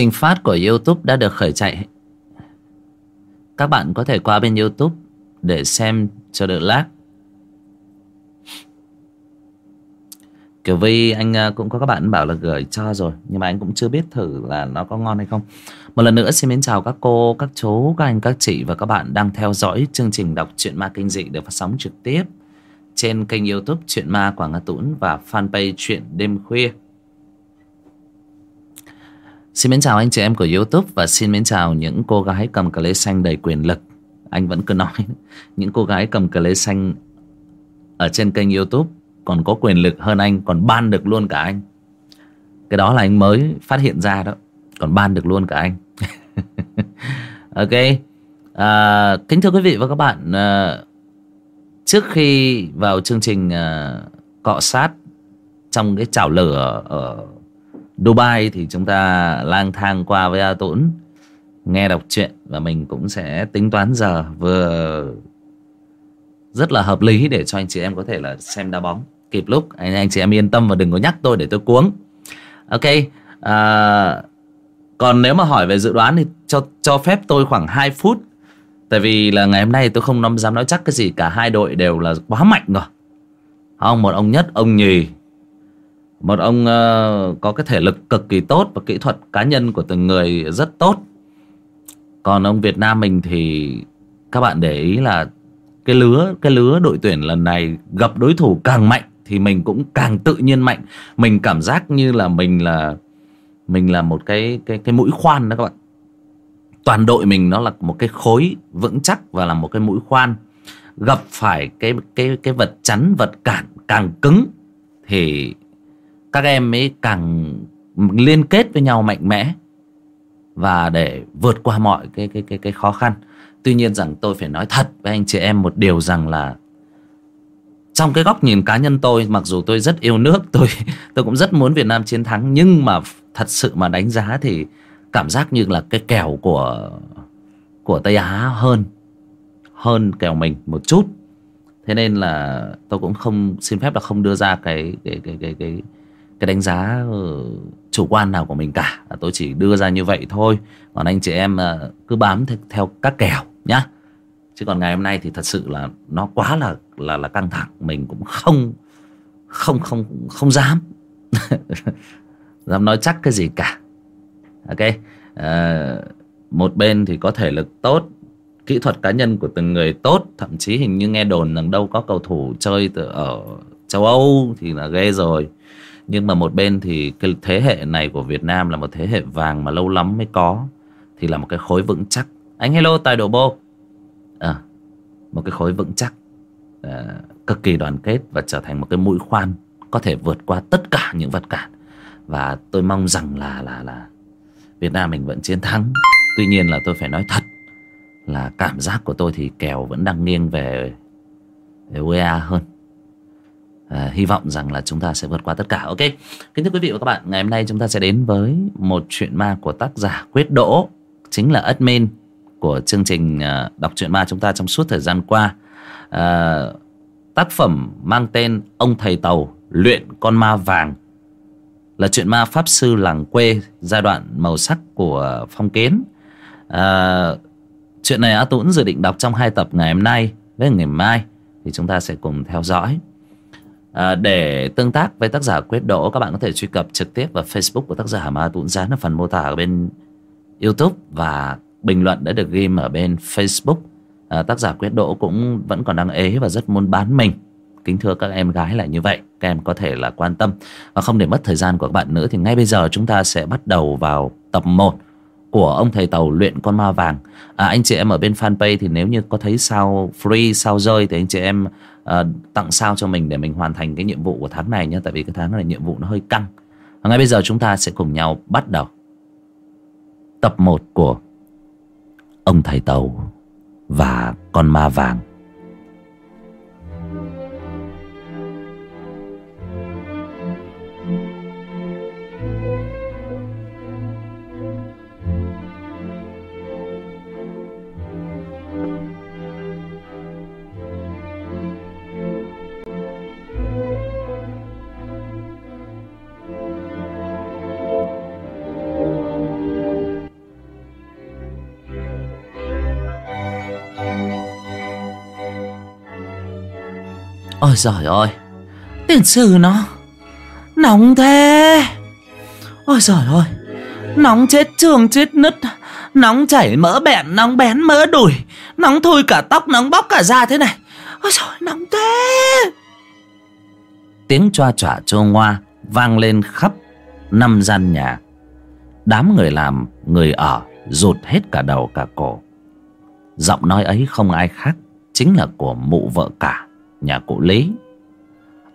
Trình phát của Youtube đã được khởi chạy. Các bạn có thể qua bên Youtube Để xem cho đỡ lát. Kiểu Vy, anh à, cũng có các bạn bảo là gửi cho rồi Nhưng mà anh cũng chưa biết thử là nó có ngon hay không. Một lần nữa xin mến chào các cô, các chú, các anh, các chị Và các bạn đang theo dõi chương trình đọc truyện ma kinh dị Được phát sóng trực tiếp Trên kênh youtube Chuyện Ma Quảng Ngã Tũng Và fanpage Chuyện Đêm Khuya. Xin mến chào anh chị em của youtube Và xin mến chào những cô gái cầm cà lê xanh đầy quyền lực. Anh vẫn cứ nói Những cô gái cầm cà lê xanh Ở trên kênh youtube còn có quyền lực hơn anh còn ban được luôn cả anh. Cái đó là anh mới phát hiện ra đó còn ban được luôn cả anh. Ok à, kính thưa quý vị và các bạn à, trước khi vào chương trình à, cọ sát trong cái chảo lửa ở Dubai thì chúng ta lang thang qua với A Tũng nghe đọc truyện và mình cũng sẽ tính toán giờ. Vừa rất là hợp lý để cho anh chị em có thể là xem đá bóng kịp lúc. Anh anh chị em yên tâm và đừng có nhắc tôi để tôi cuống. Ok à, còn nếu mà hỏi về dự đoán thì cho cho phép tôi khoảng 2 phút. Tại vì là ngày hôm nay tôi không dám nói chắc cái gì. Cả hai đội đều là quá mạnh rồi. Không một ông nhất ông nhì một ông uh, có cái thể lực cực kỳ tốt và kỹ thuật cá nhân của từng người rất tốt. Còn ông Việt Nam mình thì các bạn để ý là cái lứa cái lứa đội tuyển lần này gặp đối thủ càng mạnh thì mình cũng càng tự nhiên mạnh. Mình cảm giác như là mình là mình là một cái cái cái mũi khoan đó các bạn. Toàn đội mình nó là một cái khối vững chắc và là một cái mũi khoan. Gặp phải cái cái cái vật chắn vật cản càng cứng thì các em ấy càng liên kết với nhau mạnh mẽ và để vượt qua mọi cái cái cái cái khó khăn. Tuy nhiên rằng tôi phải nói thật với anh chị em một điều rằng là trong cái góc nhìn cá nhân tôi mặc dù tôi rất yêu nước tôi tôi cũng rất muốn Việt Nam chiến thắng nhưng mà thật sự mà đánh giá thì cảm giác như là cái kèo của của Tây Á hơn hơn kèo mình một chút. Thế nên là tôi cũng không xin phép là không đưa ra cái cái cái cái cái, cái đánh giá ờ, chủ quan nào của mình cả. À, tôi chỉ đưa ra như vậy thôi. Còn anh chị em ờ, cứ bám theo các kèo nhá. Chứ còn ngày hôm nay thì thật sự là nó quá là là là căng thẳng. Mình cũng không không không không dám. Dám nói chắc cái gì cả. Ok? À, một bên thì có thể lực tốt kỹ thuật cá nhân của từng người tốt. Thậm chí hình như nghe đồn rằng đâu có cầu thủ chơi từ ở châu âu thì là ghê rồi nhưng mà một bên thì cái thế hệ này của việt nam là một thế hệ vàng mà lâu lắm mới có thì là một cái khối vững chắc. Anh hello tài độ bô. À, một cái khối vững chắc à, cực kỳ đoàn kết và trở thành một cái mũi khoan có thể vượt qua tất cả những vật cản. Và tôi mong rằng là là là Việt Nam mình vẫn chiến thắng. Tuy nhiên là tôi phải nói thật là cảm giác của tôi thì kèo vẫn đang nghiêng về, về UEA hơn. Ờ, hy vọng rằng là chúng ta sẽ vượt qua tất cả. Ok. Kính thưa quý vị và các bạn ngày hôm nay chúng ta sẽ đến với một chuyện ma của tác giả quyết đỗ chính là admin của chương trình ờ, đọc truyện ma chúng ta trong suốt thời gian qua. À, tác phẩm mang tên ông thầy tàu luyện con ma vàng là chuyện ma pháp sư làng quê giai đoạn màu sắc của phong kiến. À, chuyện này a tuấn dự định đọc trong hai tập ngày hôm nay với ngày mai thì chúng ta sẽ cùng theo dõi à, để tương tác với tác giả quyết đỗ các bạn có thể truy cập trực tiếp vào facebook của tác giả mà Tụn Gián dán ở phần mô tả ở bên youtube. Và bình luận đã được ghi ở bên Facebook. À, tác giả quyết đỗ cũng vẫn còn đang ế và rất muốn bán mình. Kính thưa các em gái là như vậy các em có thể là quan tâm. Và không để mất thời gian của các bạn nữa thì ngay bây giờ chúng ta sẽ bắt đầu vào tập 1 của ông thầy tàu luyện con ma vàng. À, anh chị em ở bên fanpage thì nếu như có thấy sao free sao rơi thì anh chị em à, tặng sao cho mình để mình hoàn thành cái nhiệm vụ của tháng này nhé tại vì cái tháng này nhiệm vụ nó hơi căng. À, ngay bây giờ chúng ta sẽ cùng nhau bắt đầu. Tập 1 của ông thầy tàu và con ma vàng. Ôi giời ơi Tiền sư nó Nóng thế. Ôi giời ơi, Nóng chết trường chết nứt, Nóng chảy mỡ bẹn, Nóng bén mỡ đùi, Nóng thui cả tóc, Nóng bóc cả da thế này. Ôi trời nóng thế. Tiếng choa chỏa chô ngoa Vang lên khắp Năm gian nhà. Đám người làm, Người ở Rụt hết cả đầu cả cổ. Giọng nói ấy không ai khác Chính là của mụ vợ cả. Nhà cụ Lý.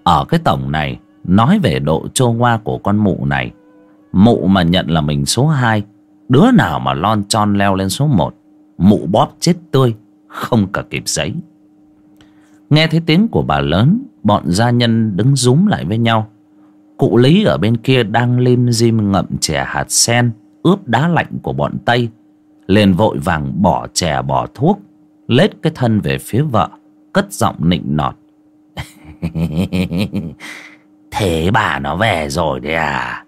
Ở cái tổng này, Nói về độ trô ngoa của con mụ này, Mụ mà nhận là mình số 2 Đứa nào mà lon tròn leo lên số 1 Mụ bóp chết tươi, Không cả kịp giấy. Nghe thấy tiếng của bà lớn, Bọn gia nhân đứng rúm lại với nhau. Cụ Lý ở bên kia đang lim dim ngậm chè hạt sen, Ướp đá lạnh của bọn Tây, liền vội vàng bỏ chè bỏ thuốc, Lết cái thân về phía vợ. Cất giọng nịnh nọt. Thế bà nó về rồi đấy à?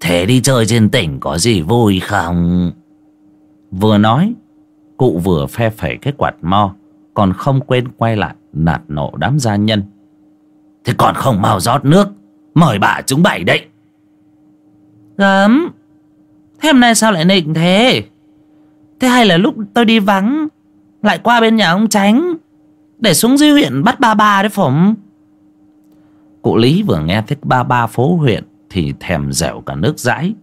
Thế đi chơi trên tỉnh có gì vui không? Vừa nói, Cụ vừa phe phẩy cái quạt mo, Còn không quên quay lại Nạt nộ đám gia nhân. Thế còn không mau rót nước, Mời bà chúng bảy đấy. Gấm Thế hôm nay sao lại nịnh thế? Thế hay là lúc tôi đi vắng, Lại qua bên nhà ông Tránh để xuống dưới huyện bắt ba ba đấy phỏng Cụ Lý vừa nghe thích ba ba phố huyện Thì thèm dẻo cả nước dãi,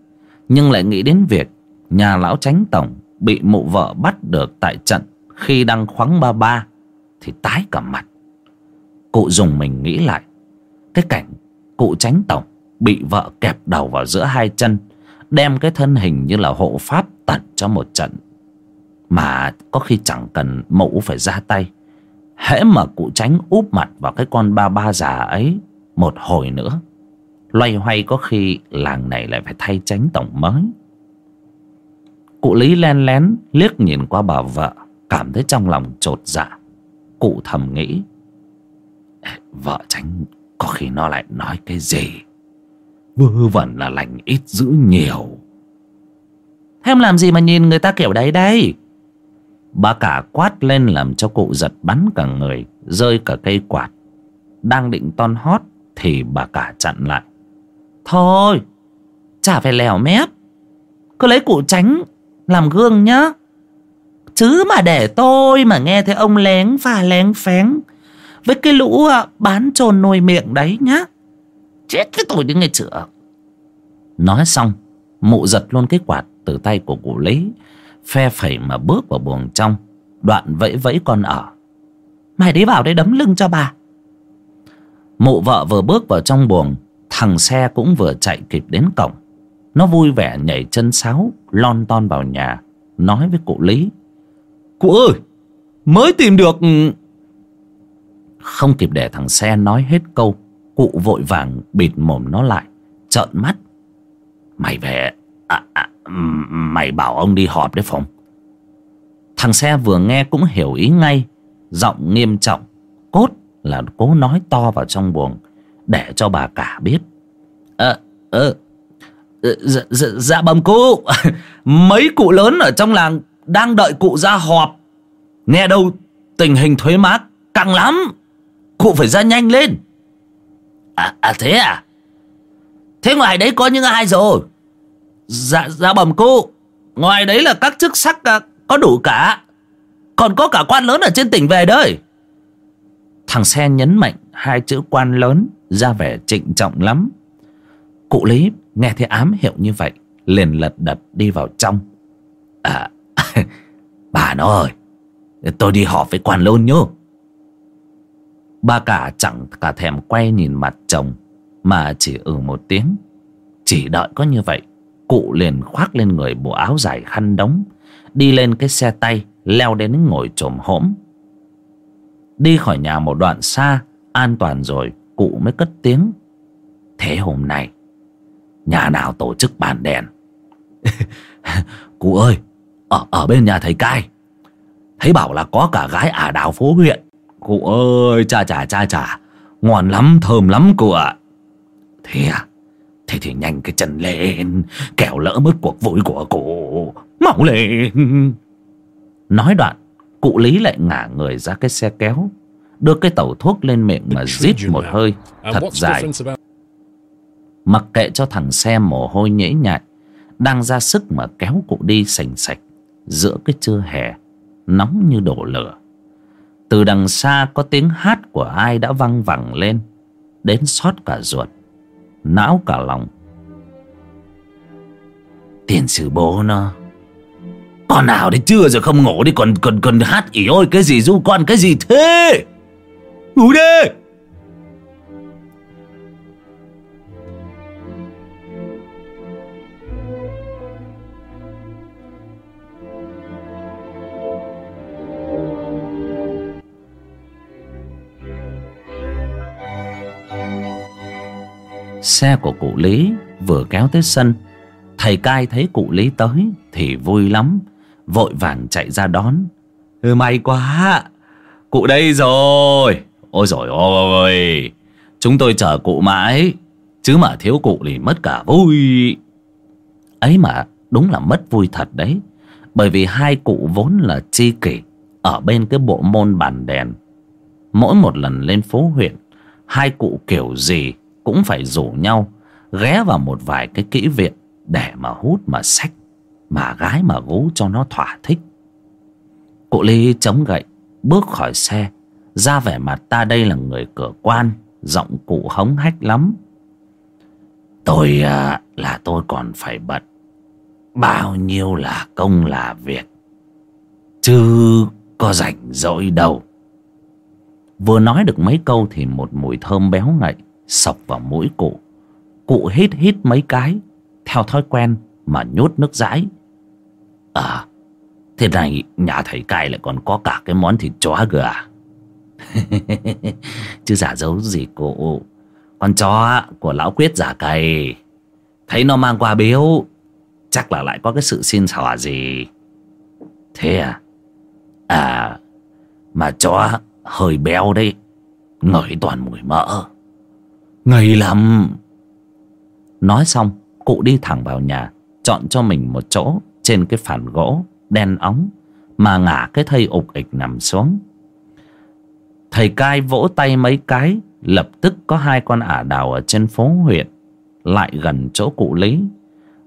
Nhưng lại nghĩ đến việc Nhà lão Tránh Tổng Bị mụ vợ bắt được tại trận Khi đang khoáng ba ba Thì tái cả mặt. Cụ dùng mình nghĩ lại, Cái cảnh cụ Tránh Tổng Bị vợ kẹp đầu vào giữa hai chân, Đem cái thân hình như là hộ pháp tận cho một trận mà có khi chẳng cần mẫu phải ra tay hễ mà cụ tránh úp mặt vào cái con ba ba già ấy một hồi nữa, loay hoay có khi làng này lại phải thay tránh tổng mới. Cụ lý len lén liếc nhìn qua bà vợ, cảm thấy trong lòng chột dạ. Cụ thầm nghĩ, vợ tránh, có khi nó lại nói cái gì? Vơ vẩn là lành ít giữ nhiều. Em làm gì mà nhìn người ta kiểu đấy đây? Bà cả quát lên làm cho cụ giật bắn cả người, Rơi cả cây quạt. Đang định ton hót Thì bà cả chặn lại. Thôi, Chả phải lèo mép. Cứ lấy cụ tránh, Làm gương nhá. Chứ mà để tôi mà nghe thấy ông lén và lén phén. Với cái lũ à, bán trồn nồi miệng đấy nhá. Chết với tôi đi nghe chữa Nói xong, Mụ giật luôn cái quạt từ tay của cụ lấy phe phẩy mà bước vào buồng trong. Đoạn vẫy vẫy con ở. Mày đi vào đây đấm lưng cho bà. Mụ vợ vừa bước vào trong buồng thằng xe cũng vừa chạy kịp đến cổng. Nó vui vẻ nhảy chân sáo lon ton vào nhà nói với cụ lý. Cụ ơi mới tìm được không kịp để thằng xe nói hết câu cụ vội vàng bịt mồm nó lại trợn mắt. Mày về à, à, Mày bảo ông đi họp đấy Phong. Thằng xe vừa nghe cũng hiểu ý ngay. Giọng nghiêm trọng Cốt là cố nói to vào trong buồng Để cho bà cả biết. Ờ Ờ, ờ Dạ, dạ, dạ bầm cụ Mấy cụ lớn ở trong làng Đang đợi cụ ra họp. Nghe đâu tình hình thuế má căng lắm. Cụ phải ra nhanh lên. À, à thế à? Thế ngoài đấy có những ai rồi? Dạ, dạ bẩm cô. Ngoài đấy là các chức sắc à, có đủ cả. Còn có cả quan lớn ở trên tỉnh về đấy. Thằng xe nhấn mạnh hai chữ quan lớn ra vẻ trịnh trọng lắm. Cụ Lý nghe thấy ám hiệu như vậy liền lật đật đi vào trong. À Bà nó ơi Tôi đi họp với quan lớn nhá Ba cả chẳng cả thèm quay nhìn mặt chồng Mà chỉ ừ một tiếng. Chỉ đợi có như vậy Cụ liền khoác lên người bộ áo dài khăn đóng Đi lên cái xe tay Leo đến ngồi trồm hổm. Đi khỏi nhà một đoạn xa An toàn rồi Cụ mới cất tiếng. Thế hôm nay Nhà nào tổ chức bàn đèn? Cụ ơi ở, ở bên nhà thầy cai. Thấy bảo là có cả gái ả đào phố huyện. Cụ ơi cha chà cha chà Ngon lắm thơm lắm cụ ạ. Thế à? Thế thì nhanh cái chân lên Kẻo lỡ mất cuộc vui của cụ Mau lên. Nói đoạn Cụ Lý lại ngả người ra cái xe kéo Đưa cái tẩu thuốc lên miệng mà rít một hơi. Thật dài. Mặc kệ cho thằng xe mồ hôi nhễ nhại Đang ra sức mà kéo cụ đi sành sạch Giữa cái trưa hè Nóng như đổ lửa. Từ đằng xa có tiếng hát của ai đã văng vẳng lên Đến xót cả ruột Não cả lòng. Tiền sử bố nó. Con nào đi chưa rồi không ngủ đi, Còn còn còn hát ỉ ôi, cái gì du con, cái gì thế? Ngủ đi! Xe của cụ Lý vừa kéo tới sân. Thầy cai thấy cụ Lý tới Thì vui lắm Vội vàng chạy ra đón. Ừ may quá. Cụ đây rồi. Ôi rồi ôi Chúng tôi chờ cụ mãi Chứ mà thiếu cụ thì mất cả vui. Ấy mà đúng là mất vui thật đấy. Bởi vì hai cụ vốn là chi kỷ Ở bên cái bộ môn bàn đèn. Mỗi một lần lên phố huyện Hai cụ kiểu gì cũng phải rủ nhau ghé vào một vài cái kỹ viện để mà hút mà sách mà gái mà gú cho nó thỏa thích. Cụ ly chống gậy bước khỏi xe ra vẻ mặt ta đây là người cửa quan giọng cụ hống hách lắm. Tôi à, là tôi còn phải bận. Bao nhiêu là công là việc chứ có rảnh rỗi đâu. Vừa nói được mấy câu thì một mùi thơm béo ngậy sộc vào mũi cụ. Cụ hít hít mấy cái, theo thói quen mà nhốt nước dãi. À thế này nhà thầy cai lại còn có cả cái món thịt chó cơ à? Chứ giả giấu gì cụ? Con chó của lão quyết giả cày, thấy nó mang qua biếu, chắc là lại có cái sự xin xỏ gì. Thế à? À mà chó hơi béo đấy, ngửi toàn mùi mỡ. Ngây lắm. Nói xong, Cụ đi thẳng vào nhà, Chọn cho mình một chỗ Trên cái phản gỗ đen óng Mà ngả cái thây ục ịch nằm xuống. Thầy cai vỗ tay mấy cái, Lập tức có hai con ả đào Ở trên phố huyện, Lại gần chỗ cụ Lý,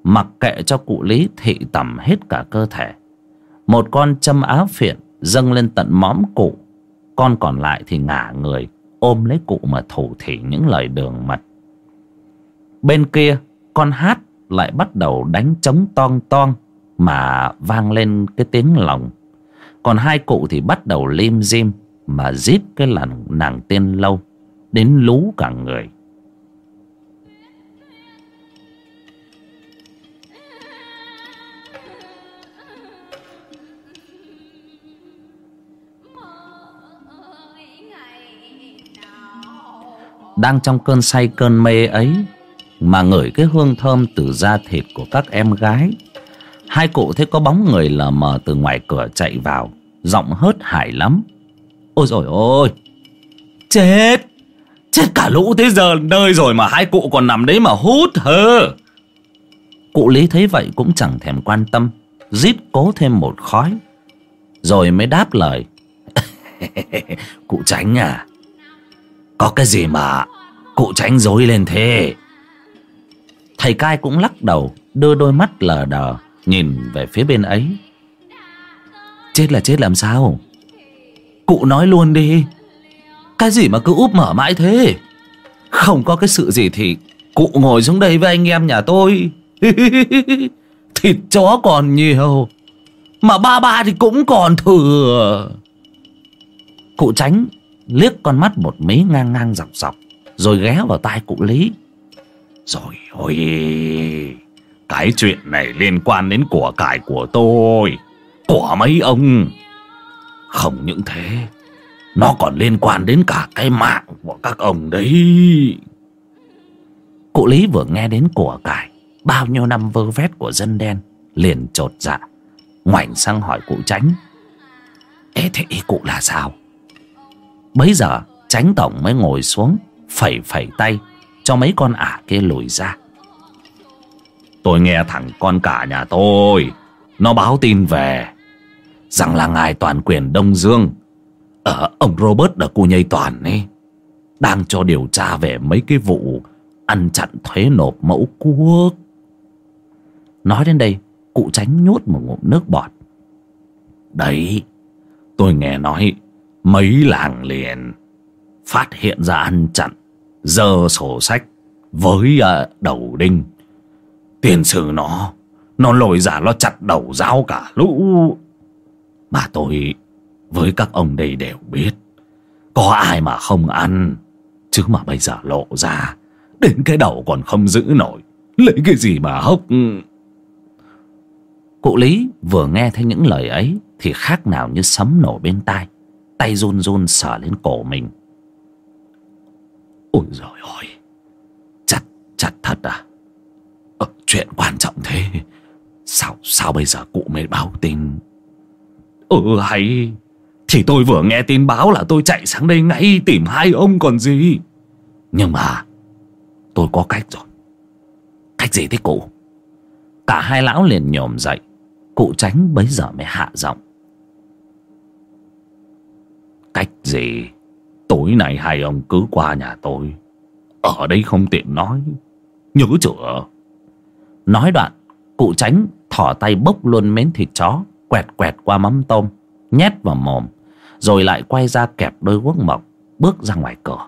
Mặc kệ cho cụ Lý thị tầm hết cả cơ thể. Một con châm áo phiện Dâng lên tận mõm cụ, Con còn lại thì ngả người ôm lấy cụ mà thủ thỉ những lời đường mật. Bên kia, con hát lại bắt đầu đánh trống toang toang mà vang lên cái tiếng lòng. Còn hai cụ thì bắt đầu lim dim mà giết cái làn nàng tiên lâu, đến lú cả người. Đang trong cơn say cơn mê ấy, mà ngửi cái hương thơm từ da thịt của các em gái. Hai cụ thấy có bóng người lờ mờ từ ngoài cửa chạy vào, giọng hớt hải lắm. Ôi rồi ôi, chết chết cả lũ thế giờ nơi rồi mà hai cụ còn nằm đấy mà hút hơ. Cụ lý thấy vậy cũng chẳng thèm quan tâm, rít cố thêm một khói, rồi mới đáp lời. Cụ tránh à có cái gì mà cụ tránh dối lên thế? Thầy cai cũng lắc đầu, Đưa đôi mắt lờ đờ, Nhìn về phía bên ấy. Chết là chết, làm sao? Cụ nói luôn đi. Cái gì mà cứ úp mở mãi thế? Không có cái sự gì thì Cụ ngồi xuống đây với anh em nhà tôi. Thịt chó còn nhiều, Mà ba ba thì cũng còn thừa. Cụ tránh liếc con mắt một mí ngang ngang dọc dọc, rồi ghé vào tai cụ lý. Rồi ôi, cái chuyện này liên quan đến của cải của tôi, của mấy ông. Không những thế, nó còn liên quan đến cả cái mạng của các ông đấy. Cụ lý vừa nghe đến của cải, bao nhiêu năm vơ vét của dân đen, liền chột dạ ngoảnh sang hỏi cụ tránh ê, thế ý cụ là sao? Bấy giờ tránh tổng mới ngồi xuống, phẩy phẩy tay, cho mấy con ả kia lùi ra. Tôi nghe thằng con cả nhà tôi, nó báo tin về rằng là ngài toàn quyền đông dương, ở Ông Robert ở cô nhây toàn ấy, Đang cho điều tra về mấy cái vụ Ăn chặn thuế nộp mẫu quốc. Nói đến đây, Cụ tránh nhốt một ngụm nước bọt. Đấy, Tôi nghe nói Mấy làng liền Phát hiện ra ăn chặn, Dơ sổ sách Với à, đầu đinh. Tiền sử nó Nó lồi giả, nó chặt đầu giáo cả lũ. Mà tôi Với các ông đây đều biết, Có ai mà không ăn, Chứ mà bây giờ lộ ra, Đến cái đầu còn không giữ nổi, Lấy cái gì mà hốc. Cụ Lý vừa nghe thấy những lời ấy Thì khác nào như sấm nổ bên tai. Tay run run sờ lên cổ mình. Ôi giời ơi Chặt, chặt thật à? Ờ, Chuyện quan trọng thế. Sao, sao bây giờ cụ mới báo tin? Ừ hay. Thì tôi vừa nghe tin báo là tôi chạy sang đây ngay tìm hai ông còn gì. Nhưng mà Tôi có cách rồi. Cách gì thế cụ? Cả hai lão liền nhổm dậy. Cụ tránh bấy giờ mới hạ giọng. Cách gì? Tối nay hai ông cứ qua nhà tôi. Ở đây không tiện nói. Nhớ chưa? Nói đoạn, Cụ tránh thỏ tay bốc luôn mến thịt chó, Quẹt quẹt qua mắm tôm, Nhét vào mồm, Rồi lại quay ra kẹp đôi guốc mộc, Bước ra ngoài cửa.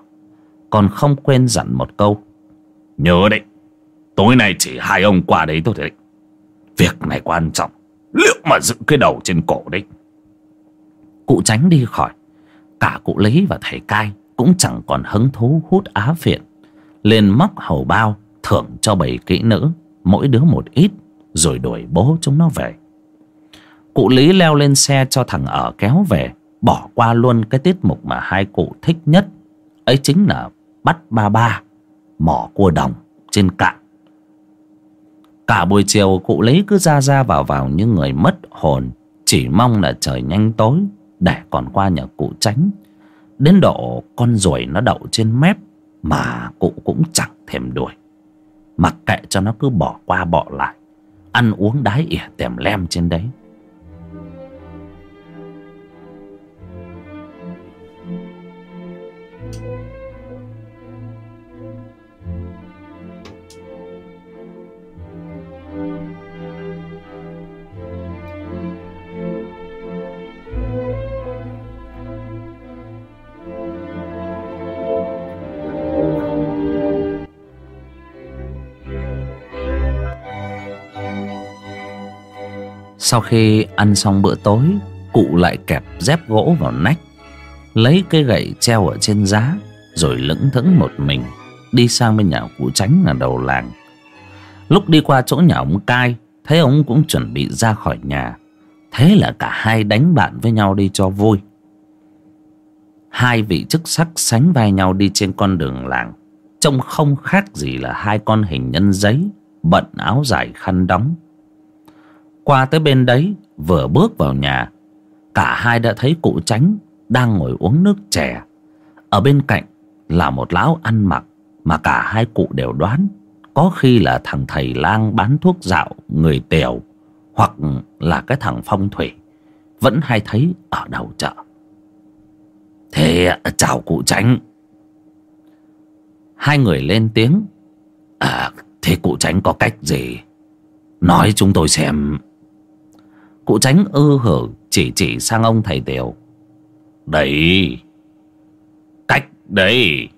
Còn không quên dặn một câu. Nhớ đấy, Tối nay chỉ hai ông qua đấy thôi đấy. Việc này quan trọng. Liệu mà giữ cái đầu trên cổ đấy? Cụ tránh đi khỏi. Cả cụ Lý và thầy cai Cũng chẳng còn hứng thú hút á phiện. Liền móc hầu bao, Thưởng cho bảy kỹ nữ, Mỗi đứa một ít, Rồi đuổi bố chúng nó về. Cụ Lý leo lên xe cho thằng ở kéo về, Bỏ qua luôn cái tiết mục mà hai cụ thích nhất. Ấy chính là bắt ba ba, Mỏ cua đồng trên cạn. Cả buổi chiều, cụ Lý cứ ra ra vào vào như người mất hồn, Chỉ mong là trời nhanh tối, Để còn qua nhà cụ tránh. Đến độ con ruồi nó đậu trên mép Mà cụ cũng chẳng thèm đuổi. Mặc kệ cho nó cứ bỏ qua bỏ lại, Ăn uống đái ỉa tèm lem trên đấy. Sau khi ăn xong bữa tối, Cụ lại kẹp dép gỗ vào nách, Lấy cái gậy treo ở trên giá, Rồi lững thững một mình Đi sang bên nhà cụ tránh là đầu làng. Lúc đi qua chỗ nhà ông cai, Thấy ông cũng chuẩn bị ra khỏi nhà. Thế là cả hai đánh bạn với nhau đi cho vui. Hai vị chức sắc sánh vai nhau đi trên con đường làng. Trông không khác gì là hai con hình nhân giấy, Bận áo dài khăn đóng qua tới bên đấy, Vừa bước vào nhà, Cả hai đã thấy cụ tránh Đang ngồi uống nước chè. Ở bên cạnh là một lão ăn mặc Mà cả hai cụ đều đoán, Có khi là thằng thầy lang bán thuốc dạo Người tèo, Hoặc là cái thằng phong thủy, Vẫn hay thấy ở đầu chợ. Thế, chào cụ tránh Hai người lên tiếng. À thế cụ tránh có cách gì? Nói chúng tôi xem. Cụ tránh ư hử chỉ chỉ sang ông thầy tiểu. Đấy. Cách đấy.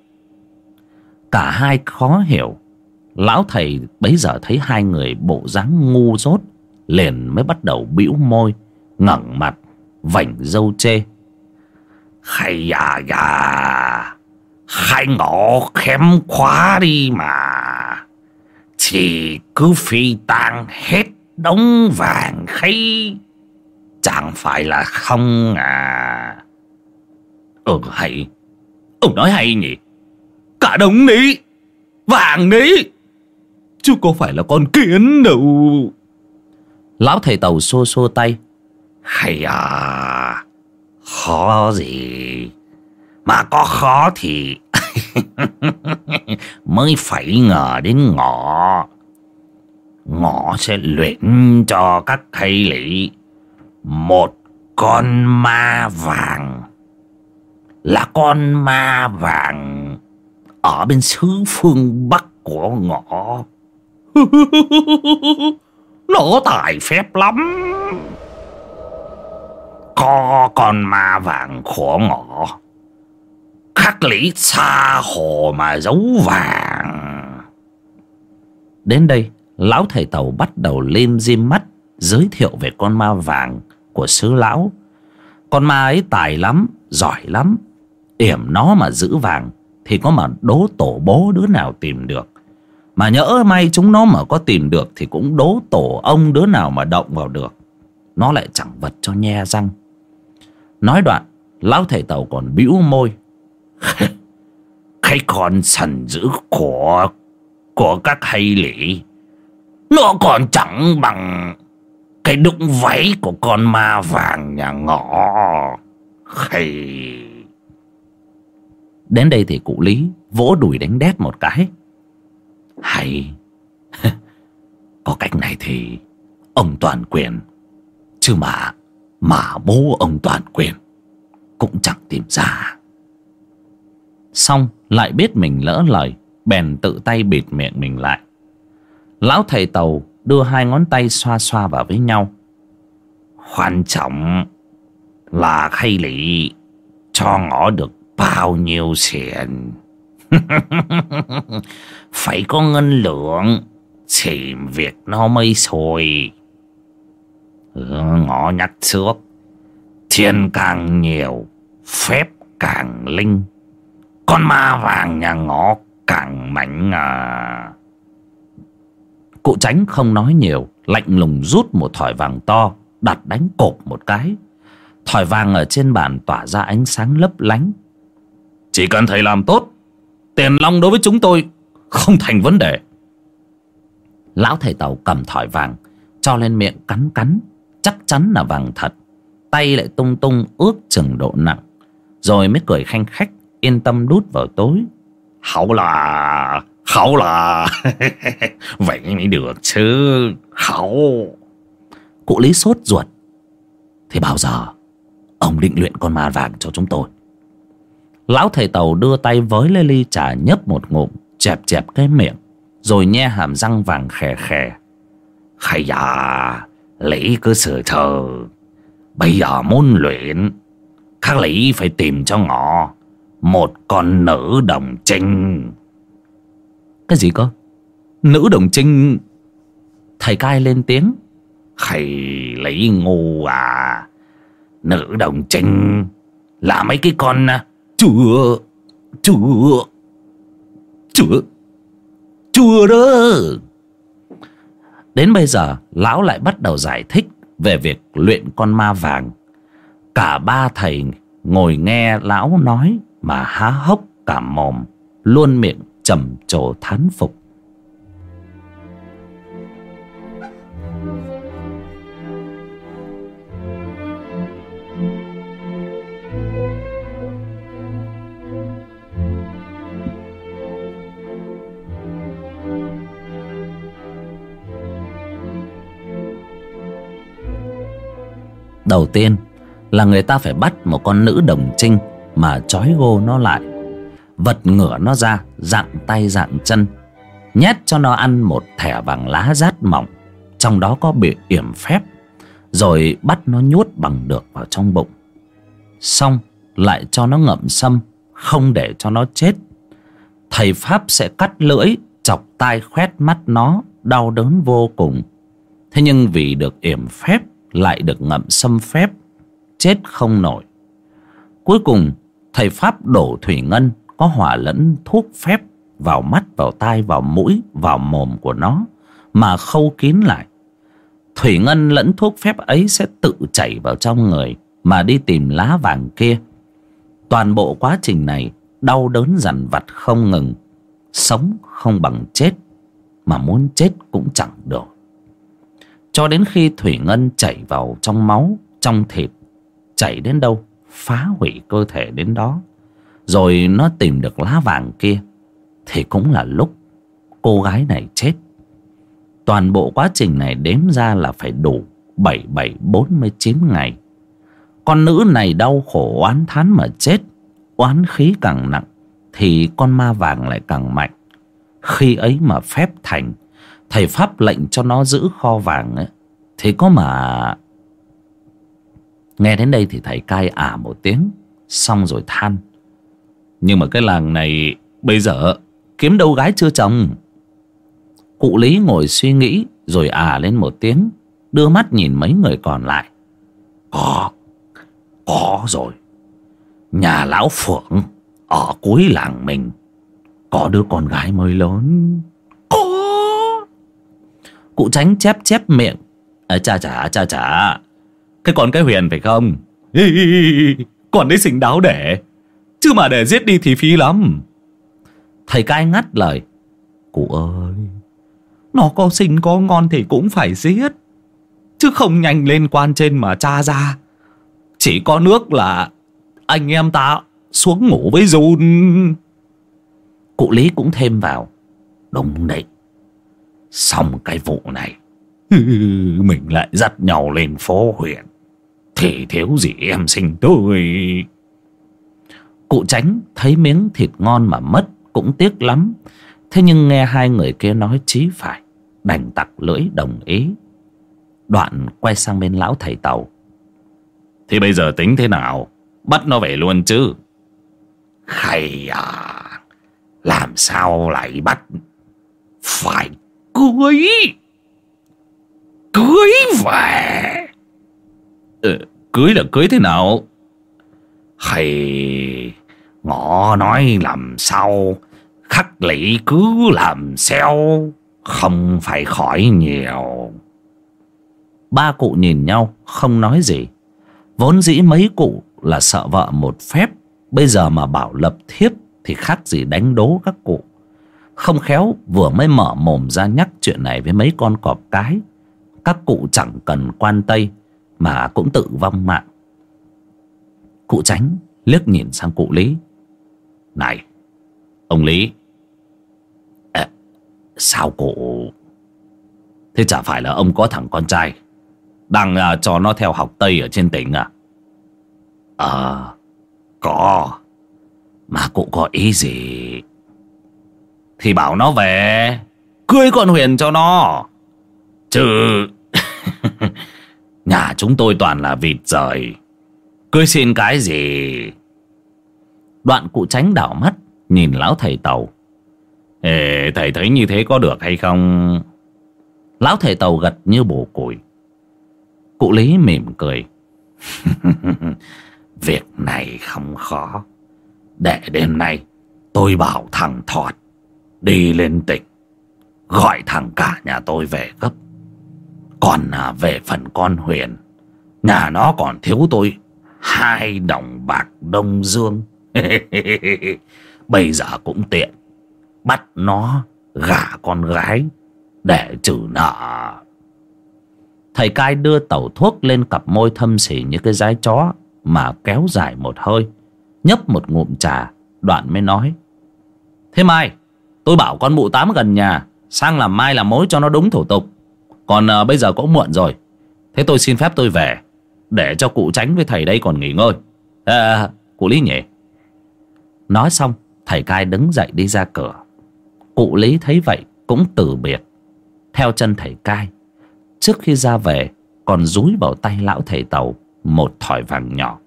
Cả hai khó hiểu. Lão thầy bấy giờ thấy hai người bộ dáng ngu dốt, Liền mới bắt đầu bĩu môi, ngẩng mặt, Vảnh dâu chê. Hay à à Hai ngõ khém khóa đi mà. Chỉ cứ phi tang hết đống vàng khay. Chẳng phải là không à. Ừ hay. Ông nói hay nhỉ. Cả đống đấy vàng đấy chứ có phải là con kiến đâu. Lão thầy tàu xô xô tay. Hay à. Khó gì. Mà có khó thì mới phải ngờ đến ngọ ngõ sẽ luyện cho các thầy lý một con ma vàng. Là con ma vàng Ở bên xứ phương Bắc của ngõ Nó tài phép lắm. Có con ma vàng của ngõ Khắc lý xa hồ mà giấu vàng. Đến đây. Lão thầy tàu bắt đầu lim diêm mắt, Giới thiệu về con ma vàng Của sứ lão. Con ma ấy tài lắm, Giỏi lắm. Yểm nó mà giữ vàng Thì có mà đố tổ bố đứa nào tìm được. Mà nhỡ may chúng nó mà có tìm được Thì cũng đố tổ ông đứa nào mà động vào được. Nó lại chẳng vật cho nhe răng. Nói đoạn, Lão thầy tàu còn bĩu môi. Cái con sần dữ của Của các hay lĩ nó còn chẳng bằng Cái đụng váy của con ma vàng nhà ngõ. Hay. Đến đây thì cụ Lý Vỗ đùi đánh đét một cái. Hay. Có cách này thì Ông toàn quyền, Chứ mà Mà bố ông toàn quyền Cũng chẳng tìm ra. Xong, lại biết mình lỡ lời, Bèn tự tay bịt miệng mình lại. Lão thầy tàu đưa hai ngón tay xoa xoa vào với nhau. Quan trọng là khay lị, cho ngõ được bao nhiêu tiền Phải có ngân lượng thì việc nó mới sôi ừ, Ngõ nhắc trước. Thiên càng nhiều, Phép càng linh. Con ma vàng nhà ngõ càng mạnh à. Cụ tránh không nói nhiều, Lạnh lùng rút một thỏi vàng to, Đặt đánh cộp một cái. Thỏi vàng ở trên bàn tỏa ra ánh sáng lấp lánh. Chỉ cần thầy làm tốt, Tiền long đối với chúng tôi Không thành vấn đề. Lão thầy tàu cầm thỏi vàng, Cho lên miệng cắn cắn, Chắc chắn là vàng thật. Tay lại tung tung ước chừng độ nặng, Rồi mới cười khanh khách, yên tâm đút vào tối. Hậu là hậu là vậy mới được chứ Hảo cụ lý sốt ruột. Thì bao giờ ông định luyện con ma vàng cho chúng tôi? Lão thầy tàu đưa tay với lê ly trà nhấp một ngụm, chẹp chẹp cái miệng, rồi nhe hàm răng vàng khè khè. Hay à lý cứ sự thờ. Bây giờ muốn luyện, các lý phải tìm cho ngọ một con nữ đồng trinh. Cái gì cơ? Nữ đồng trinh Thầy cai lên tiếng. Thầy lấy ngu à Nữ đồng trinh Là mấy cái con à, Chùa Chùa Chùa đó. Đến bây giờ Lão lại bắt đầu giải thích Về việc luyện con ma vàng. Cả ba thầy ngồi nghe lão nói mà há hốc cả mồm luôn miệng trầm trồ thán phục. Đầu tiên là người ta phải bắt một con nữ đồng trinh mà trói gô nó lại vật ngửa nó ra, dạng tay dạng chân, nhét cho nó ăn một thẻ vàng lá rát mỏng. Trong đó có bị yểm phép, rồi bắt nó nhuốt bằng được vào trong bụng. Xong, lại cho nó ngậm sâm, không để cho nó chết. Thầy pháp sẽ cắt lưỡi, chọc tai khoét mắt nó, đau đớn vô cùng. Thế nhưng vì được yểm phép, lại được ngậm sâm phép, chết không nổi. Cuối cùng, thầy pháp đổ thủy ngân có hỏa lẫn thuốc phép vào mắt, vào tai, vào mũi, vào mồm của nó, mà khâu kín lại. Thủy ngân lẫn thuốc phép ấy sẽ tự chảy vào trong người mà đi tìm lá vàng kia. Toàn bộ quá trình này đau đớn dằn vặt không ngừng. Sống không bằng chết, mà muốn chết cũng chẳng được. Cho đến khi thủy ngân chảy vào trong máu, trong thịt, chảy đến đâu, phá hủy cơ thể đến đó rồi nó tìm được lá vàng kia. Thì cũng là lúc cô gái này chết. Toàn bộ quá trình này đếm ra là phải đủ bảy bảy bốn mươi chín ngày. Con nữ này đau khổ oán thán mà chết, oán khí càng nặng thì con ma vàng lại càng mạnh. Khi ấy mà phép thành, thầy pháp lệnh cho nó giữ kho vàng ấy, thì có mà nghe đến đây thì thầy cai ả một tiếng, xong rồi than nhưng mà cái làng này bây giờ kiếm đâu gái chưa chồng. Cụ lý ngồi suy nghĩ rồi à lên một tiếng đưa mắt nhìn mấy người còn lại. Có có rồi. Nhà lão phượng ở cuối làng mình có đứa con gái mới lớn. Có. Cụ tránh chép chép miệng. À, cha chả cha chả cái con cái huyền phải không? Còn đấy xinh đáo để chứ mà để giết đi thì phí lắm. Thầy cai ngắt lời. Cụ ơi nó có xinh có ngon thì cũng phải giết. Chứ không nhanh lên quan trên mà tra ra. Chỉ có nước là anh em ta xuống ngủ với run. Cụ lý cũng thêm vào. Đúng đấy xong cái vụ này. Mình lại dắt nhau lên phố huyện. Thì thiếu gì em sinh tôi cụ tránh thấy miếng thịt ngon mà mất cũng tiếc lắm. Thế nhưng nghe hai người kia nói chí phải đành tặc lưỡi đồng ý. Đoạn quay sang bên lão thầy tàu. Thì bây giờ tính thế nào? Bắt nó về luôn chứ. Hay à làm sao lại bắt? Phải cưới. Cưới về. Ừ, cưới là cưới thế nào? Hay ngọ nói làm sao? Khắc lĩ cứ làm sao không phải khỏi nhiều ba cụ nhìn nhau, không nói gì. Vốn dĩ mấy cụ là sợ vợ một phép, bây giờ mà bảo lập thiếp thì khác gì đánh đố các cụ. Không khéo, vừa mới mở mồm ra nhắc chuyện này với mấy con cọp cái. Các cụ chẳng cần quan tây, mà cũng tự vong mạng. Cụ tránh, liếc nhìn sang cụ lý này ông lý. À, sao cụ thế chả phải là ông có thằng con trai đang à, cho nó theo học tây ở trên tỉnh à? Ờ à, có. Mà cụ có ý gì? Thì bảo nó về cưới con huyền cho nó. Chứ nhà chúng tôi toàn là vịt rời. Cưới xin cái gì? Đoạn cụ tránh đảo mắt nhìn lão thầy tàu. Ê, thầy thấy như thế có được hay không? Lão thầy tàu gật như bổ củi cụ lý mỉm cười. việc này không khó. Để đêm nay tôi bảo thằng thọt đi lên tỉnh gọi thằng cả nhà tôi về gấp. Còn à, về phần con huyền nhà nó còn thiếu tôi hai đồng bạc đông dương bây giờ cũng tiện. Bắt nó gả con gái để trừ nợ. Thầy cai đưa tẩu thuốc lên cặp môi thâm xỉ như cái dái chó mà kéo dài một hơi nhấp một ngụm trà đoạn mới nói thế mai tôi bảo con mụ tám gần nhà sang làm mai làm mối cho nó đúng thủ tục. Còn à, bây giờ cũng muộn rồi. Thế tôi xin phép tôi về để cho cụ tránh với thầy đây còn nghỉ ngơi. À, cụ lý nhỉ? Nói xong, thầy cai đứng dậy đi ra cửa. Cụ lý thấy vậy cũng từ biệt. Theo chân thầy cai, trước khi ra về, còn dúi vào tay lão thầy tàu một thỏi vàng nhỏ.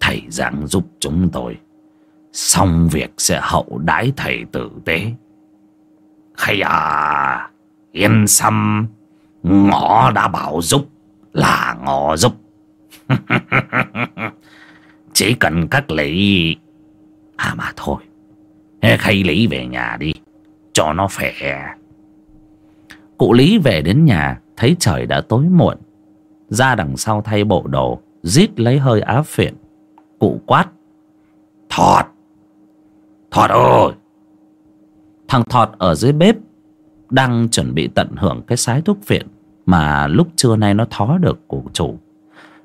Thầy giảng giúp chúng tôi, xong việc sẽ hậu đãi thầy tử tế. Hay à yên tâm, ngõ đã bảo giúp là ngõ giúp. Chỉ cần các lý à mà thôi. Khay lý về nhà đi. Cho nó khỏe. Cụ lý về đến nhà, thấy trời đã tối muộn. Ra đằng sau thay bộ đồ, rít lấy hơi áo phiện. Cụ quát. Thọt! Thọt ơi! Thằng thọt ở dưới bếp, đang chuẩn bị tận hưởng cái sái thuốc phiện mà lúc trưa nay nó thó được của chủ.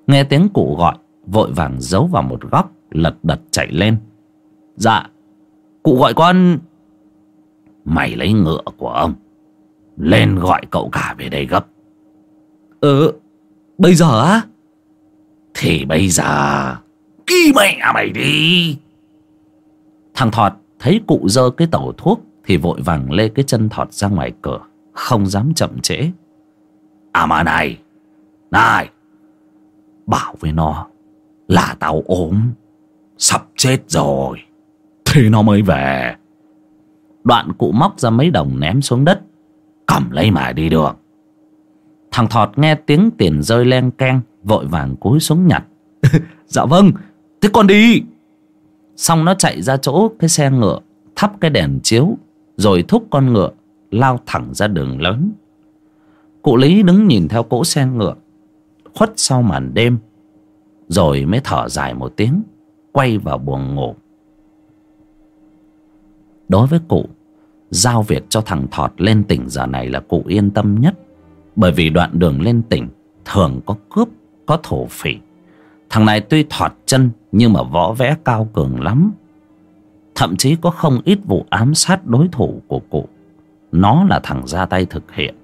Nghe tiếng cụ gọi, vội vàng giấu vào một góc, lật đật chạy lên dạ. Cụ gọi con. Mày lấy ngựa của ông. Lên gọi cậu cả về đây gấp. Ừ Bây giờ á? Thì bây giờ Kỳ mẹ mày đi. Thằng Thọt thấy cụ dơ cái tẩu thuốc Thì vội vàng lê cái chân Thọt ra ngoài cửa Không dám chậm trễ. À mà này Này Bảo với nó Là tao ốm Sắp chết rồi thì nó mới về. Đoạn cụ móc ra mấy đồng ném xuống đất, Cầm lấy mà đi được Thằng Thọt nghe tiếng tiền rơi len keng, Vội vàng cúi xuống nhặt. Dạ vâng Thế con đi. Xong nó chạy ra chỗ cái xe ngựa, Thắp cái đèn chiếu, Rồi thúc con ngựa Lao thẳng ra đường lớn. Cụ Lý đứng nhìn theo cỗ xe ngựa, Khuất sau màn đêm, Rồi mới thở dài một tiếng, Quay vào buồng ngủ. Đối với cụ, Giao việc cho thằng Thọt lên tỉnh giờ này là cụ yên tâm nhất. Bởi vì đoạn đường lên tỉnh Thường có cướp, Có thổ phỉ. Thằng này tuy thọt chân, Nhưng mà võ vẽ cao cường lắm. Thậm chí có không ít vụ ám sát đối thủ của cụ. Nó là thằng ra tay thực hiện.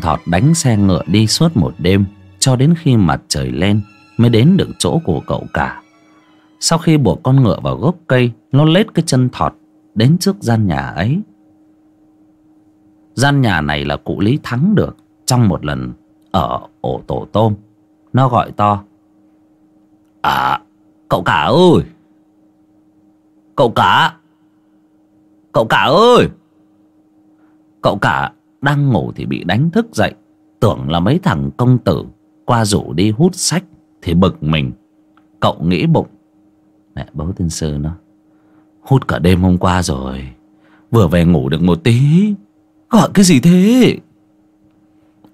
Thằng Thọt đánh xe ngựa đi suốt một đêm, Cho đến khi mặt trời lên Mới đến được chỗ của cậu cả. Sau khi buộc con ngựa vào gốc cây, Nó lết cái chân Thọt Đến trước gian nhà ấy. Gian nhà này là cụ Lý thắng được Trong một lần Ở ổ tổ tôm. Nó gọi to À cậu cả ơi! Cậu cả! Cậu cả ơi! Cậu cả đang ngủ thì bị đánh thức dậy. Tưởng là mấy thằng công tử Qua rủ đi hút sách Thì bực mình. Cậu nghĩ bụng. Mẹ bố tiên sư nó, Hút cả đêm hôm qua rồi, Vừa về ngủ được một tí, Gọi cái gì thế?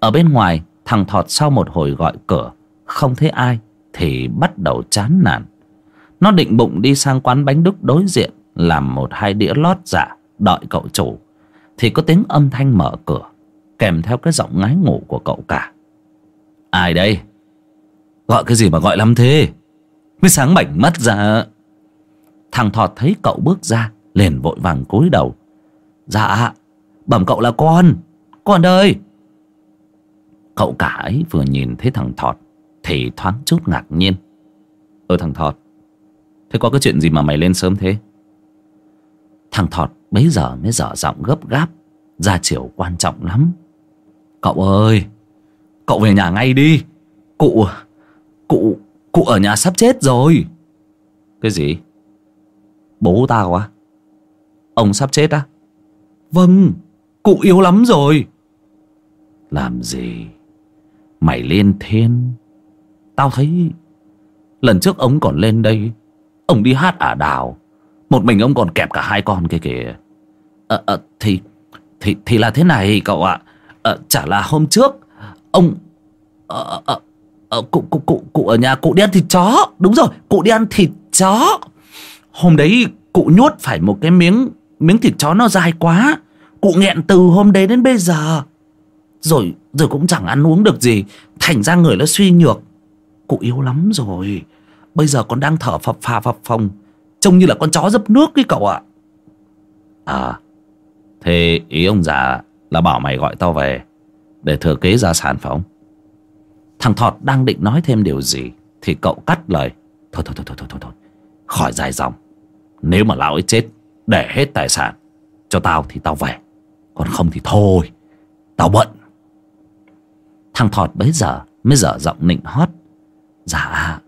Ở bên ngoài, Thằng Thọt sau một hồi gọi cửa, Không thấy ai Thì bắt đầu chán nản. Nó định bụng đi sang quán bánh đúc đối diện, Làm một hai đĩa lót giả Đợi cậu chủ thì có tiếng âm thanh mở cửa, kèm theo cái giọng ngái ngủ của cậu cả. Ai đây? Gọi cái gì mà gọi lắm thế? Mới sáng bảnh mắt ra. Thằng thọt thấy cậu bước ra, liền vội vàng cúi đầu. Dạ bẩm cậu là con. Con ơi cậu cả ấy vừa nhìn thấy thằng thọt thì thoáng chút ngạc nhiên. Ơ thằng thọt, thế có cái chuyện gì mà mày lên sớm thế? Thằng thọt bấy giờ mới dở giọng gấp gáp? Ra chiều quan trọng lắm. Cậu ơi, cậu về nhà ngay đi. Cụ cụ cụ ở nhà sắp chết rồi. Cái gì? Bố tao á? Ông sắp chết á? Vâng cụ yếu lắm rồi. Làm gì? Mày lên thiên. Tao thấy lần trước ông còn lên đây, ông đi hát ả đào. Một mình ông còn kẹp cả hai con kia kìa à, à, thì thì thì là thế này cậu ạ. À, chả là hôm trước ông à, à, à, cụ cụ cụ cụ ở nhà cụ đi ăn thịt chó. Đúng rồi cụ đi ăn thịt chó. Hôm đấy cụ nhốt phải một cái miếng miếng thịt chó nó dài quá. Cụ nghẹn từ hôm đấy đến bây giờ. Rồi rồi cũng chẳng ăn uống được gì. Thành ra người nó suy nhược. Cụ yếu lắm rồi. Bây giờ còn đang thở phập phà phập phồng. Trông như là con chó dấp nước ấy cậu ạ. À thế ý ông già là bảo mày gọi tao về để thừa kế gia sản phải không? Thằng thọt đang định nói thêm điều gì thì cậu cắt lời. Thôi thôi thôi thôi thôi thôi, thôi. khỏi dài dòng. Nếu mà lão ấy chết để hết tài sản cho tao thì tao về. Còn không thì thôi tao bận. Thằng thọt bấy giờ mới dở giọng nịnh hót. Dạ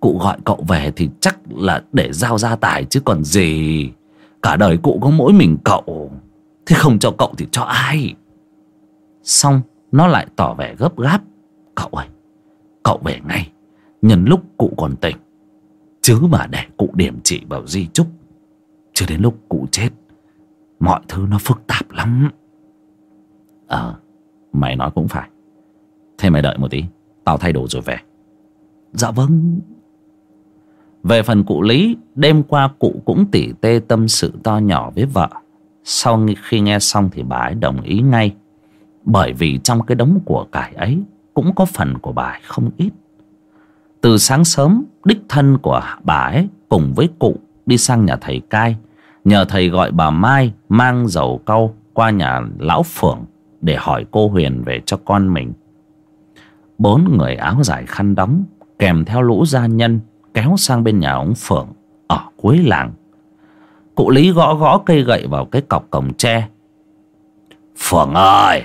cụ gọi cậu về thì chắc là để giao gia tài chứ còn gì. Cả đời cụ có mỗi mình cậu thế không cho cậu thì cho ai? Xong, nó lại tỏ vẻ gấp gáp. Cậu ơi, cậu về ngay. Nhân lúc cụ còn tỉnh, chứ mà để cụ điểm trị vào di trúc chứ đến lúc cụ chết, mọi thứ nó phức tạp lắm. Ờ mày nói cũng phải. Thế mày đợi một tí, tao thay đồ rồi về. Dạ vâng. Về phần cụ lý, đêm qua cụ cũng tỉ tê tâm sự to nhỏ với vợ. Sau khi nghe xong thì bà ấy đồng ý ngay. Bởi vì trong cái đống của cải ấy Cũng có phần của bà ấy không ít. Từ sáng sớm, Đích thân của bà ấy Cùng với cụ đi sang nhà thầy cai, Nhờ thầy gọi bà Mai Mang dầu cau qua nhà lão Phượng Để hỏi cô Huyền về cho con mình. Bốn người áo dài khăn đóng Kèm theo lũ gia nhân Kéo sang bên nhà ông Phượng Ở cuối làng. Cụ Lý gõ gõ cây gậy vào cái cọc cổng tre. Phượng ơi!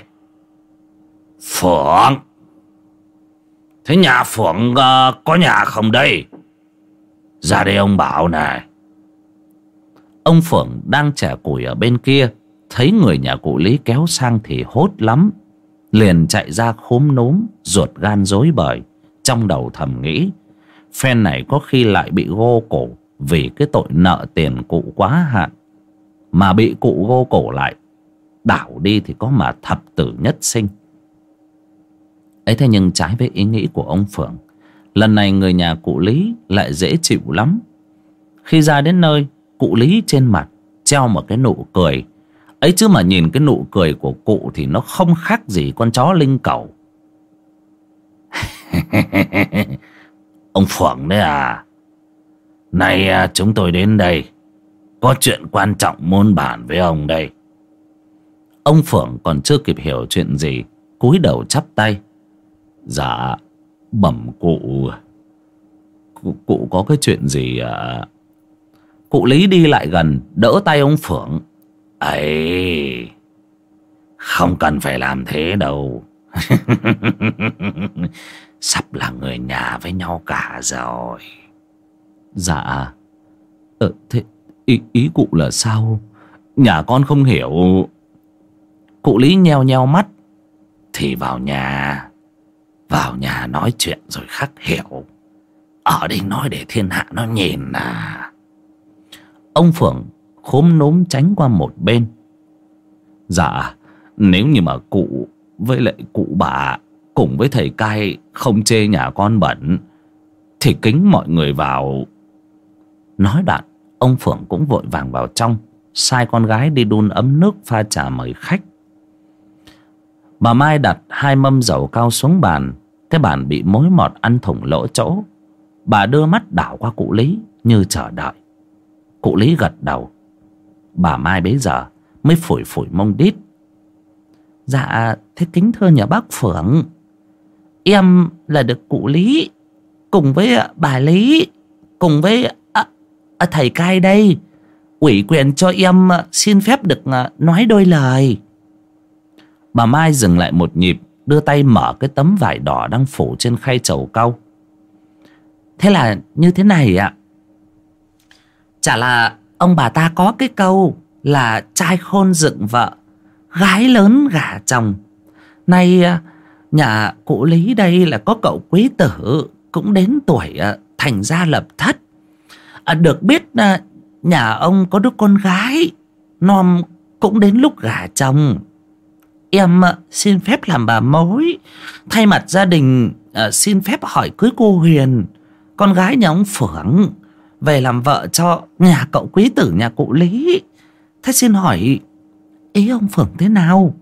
Phượng! Thế nhà Phượng uh, có nhà không đây? Ra đây ông bảo này Ông Phượng đang chẻ củi ở bên kia Thấy người nhà cụ Lý kéo sang thì hốt lắm. Liền chạy ra khốm núm Ruột gan rối bời. Trong đầu thầm nghĩ Phen này có khi lại bị gô cổ. Vì cái tội nợ tiền cụ quá hạn Mà bị cụ gô cổ lại. Đảo đi thì có mà thập tử nhất sinh. Ấy thế nhưng trái với ý nghĩ của ông Phượng, Lần này người nhà cụ Lý lại dễ chịu lắm. Khi ra đến nơi, Cụ Lý trên mặt treo một cái nụ cười. Ấy chứ mà nhìn cái nụ cười của cụ thì nó không khác gì con chó linh cầu. Ông phượng đấy à nay à, chúng tôi đến đây. Có chuyện quan trọng môn bản với ông đây. Ông phượng còn chưa kịp hiểu chuyện gì cúi đầu chắp tay. Dạ bẩm cụ. Cụ, cụ có cái chuyện gì à? Cụ lý đi lại gần đỡ tay ông phượng. Ấy không cần phải làm thế đâu. Sắp là người nhà với nhau cả rồi dạ. Ờ, thế ý, ý cụ là sao? Nhà con không hiểu. Cụ lý nheo nheo mắt. Thì vào nhà. Vào nhà nói chuyện rồi khắc hiểu. Ở đây nói để thiên hạ nó nhìn à ông phượng khốm núm tránh qua một bên. Dạ nếu như mà cụ với lại cụ bà cùng với thầy cai không chê nhà con bẩn thì kính mọi người vào nói đoạn ông phượng cũng vội vàng vào trong sai con gái đi đun ấm nước pha trà mời khách. Bà mai đặt hai mâm dầu cao xuống bàn cái bàn bị mối mọt ăn thủng lỗ chỗ. Bà đưa mắt đảo qua cụ lý như chờ đợi. Cụ lý gật đầu. Bà Mai bấy giờ mới phủi phủi mông đít. Dạ thế kính thưa nhà bác Phượng. Em là được cụ Lý Cùng với à, bà Lý Cùng với à, à, thầy cai đây. Ủy quyền cho em ờ, xin phép được ờ, nói đôi lời. Bà Mai dừng lại một nhịp Đưa tay mở cái tấm vải đỏ đang phủ trên khay chầu cau. Thế là như thế này ạ. Chả là ông bà ta có cái câu là trai khôn dựng vợ gái lớn gả chồng. Nay nhà cụ lý đây là có cậu quý tử cũng đến tuổi thành gia lập thất à, được biết à, nhà ông có đứa con gái non cũng đến lúc gả chồng em à, xin phép làm bà mối thay mặt gia đình à, xin phép hỏi cưới cô huyền con gái nhà ông phượng về làm vợ cho nhà cậu quý tử nhà cụ Lý. Thế xin hỏi ý ông Phượng thế nào?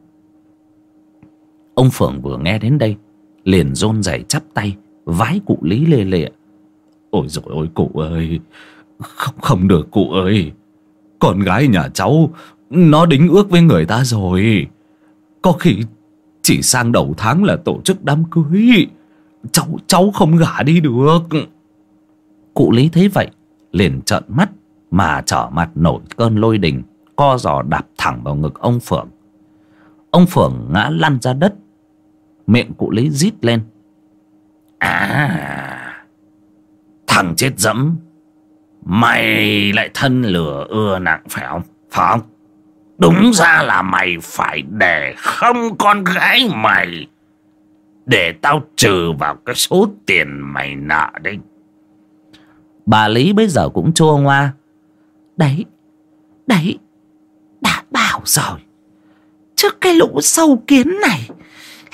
Ông Phượng vừa nghe đến đây liền rôn rẩy chắp tay vái cụ Lý lê lệ. Ôi dồi ôi cụ ơi. Không không được cụ ơi. Con gái nhà cháu Nó đính ước với người ta rồi. Có khi chỉ sang đầu tháng là tổ chức đám cưới. Cháu cháu không gả đi được. Cụ Lý thấy vậy liền trợn mắt mà trở mặt nổi cơn lôi đình co giò đạp thẳng vào ngực ông phượng. Ông phượng ngã lăn ra đất miệng cụ lý rít lên. À thằng chết dẫm. Mày lại thân lửa ưa nặng, phải không? Phải không? Đúng ra là mày phải để không con gái mày để tao trừ vào cái số tiền mày nợ đấy. Bà Lý bây giờ cũng chua ngoa. Đấy Đấy, Đã bảo rồi. Trước cái lũ sâu kiến này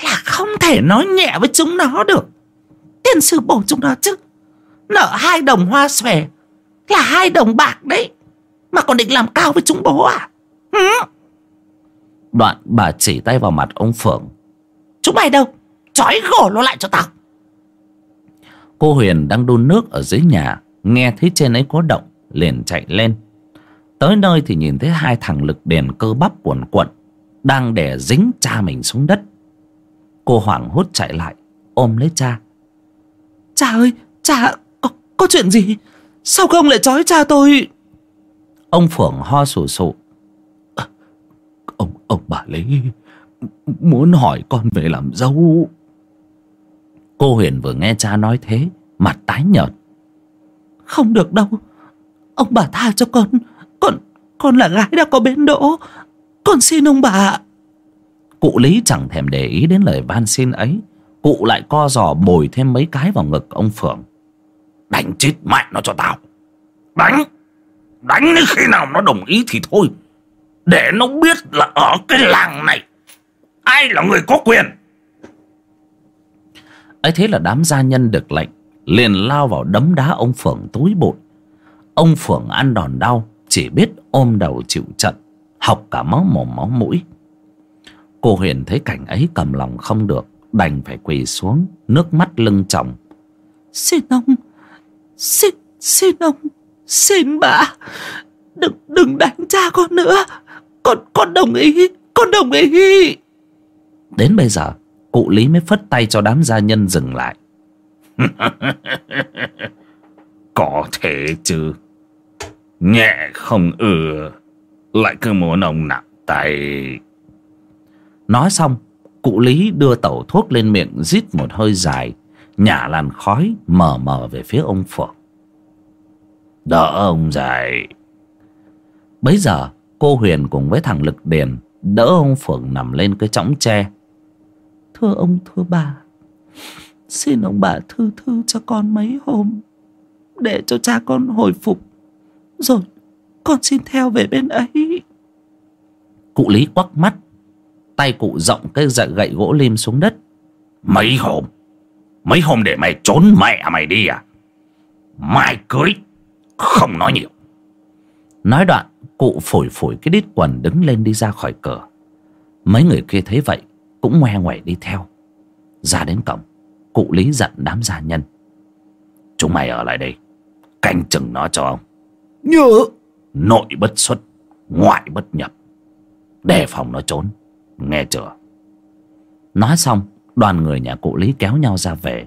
Là không thể nói nhẹ với chúng nó được. Tiên sư bổ chúng nó chứ. Nợ hai đồng hoa xòe. Là hai đồng bạc đấy. Mà còn định làm cao với chúng bố à? Ừ? Đoạn bà chỉ tay vào mặt ông Phượng. Chúng mày đâu? Chói gỗ nó lại cho tao. Cô Huyền đang đun nước ở dưới nhà Nghe thấy trên ấy có động Liền chạy lên. Tới nơi thì nhìn thấy hai thằng lực đèn cơ bắp cuộn cuộn Đang đè dính cha mình xuống đất. Cô hoảng hốt chạy lại Ôm lấy cha. Cha ơi cha có, chuyện gì? Sao không lại trói cha tôi? Ông Phượng ho sù sụ. À, Ông ông bà Lý Muốn hỏi con về làm dâu. Cô Huyền vừa nghe cha nói thế Mặt tái nhợt. Không được đâu. Ông bà tha cho con. Con con là gái đã có bến đỗ. Con xin ông bà. Cụ Lý chẳng thèm để ý đến lời van xin ấy. Cụ lại co giò bồi thêm mấy cái vào ngực ông Phượng Đánh chết mẹ nó cho tao. Đánh. Đánh đến khi nào nó đồng ý thì thôi. Để nó biết là ở cái làng này, Ai là người có quyền. Ấy thế là đám gia nhân được lệnh, liền lao vào đấm đá ông phượng túi bụi. Ông phượng ăn đòn đau, chỉ biết ôm đầu chịu trận, học cả máu mồm máu mũi. Cô huyền thấy cảnh ấy cầm lòng không được, đành phải quỳ xuống, nước mắt lưng chồng xin ông xin xin ông, xin bà. Đừng đừng đánh cha con nữa. Con con đồng ý, con đồng ý. Đến bây giờ, cụ lý mới phất tay cho đám gia nhân dừng lại. Có thể chứ. Nhẹ không ưa, lại cứ muốn ông nặng tay. Nói xong, cụ lý đưa tẩu thuốc lên miệng rít một hơi dài nhả làn khói mờ mờ về phía ông phượng. Đỡ ông dậy. Bấy giờ, cô huyền cùng với thằng lực điền đỡ ông phượng nằm lên cái chõng tre. Thưa ông, thưa bà. Xin ông bà thư thư cho con mấy hôm, để cho cha con hồi phục. Rồi, con xin theo về bên ấy. Cụ lý quắc mắt, tay cụ rộng cái dạy gậy gỗ lim xuống đất. Mấy hôm? Mấy hôm để mày trốn mẹ mày đi à? Mai cưới không nói nhiều. Nói đoạn cụ phổi phổi cái đít quần đứng lên đi ra khỏi cửa. Mấy người kia thấy vậy cũng ngoe ngoẩy đi theo. Ra đến cổng cụ lý dặn đám gia nhân. Chúng mày ở lại đây canh chừng nó cho ông. Nhớ. Nội bất xuất ngoại bất nhập. Đề phòng nó trốn nghe chưa? Nói xong đoàn người nhà cụ lý kéo nhau ra về,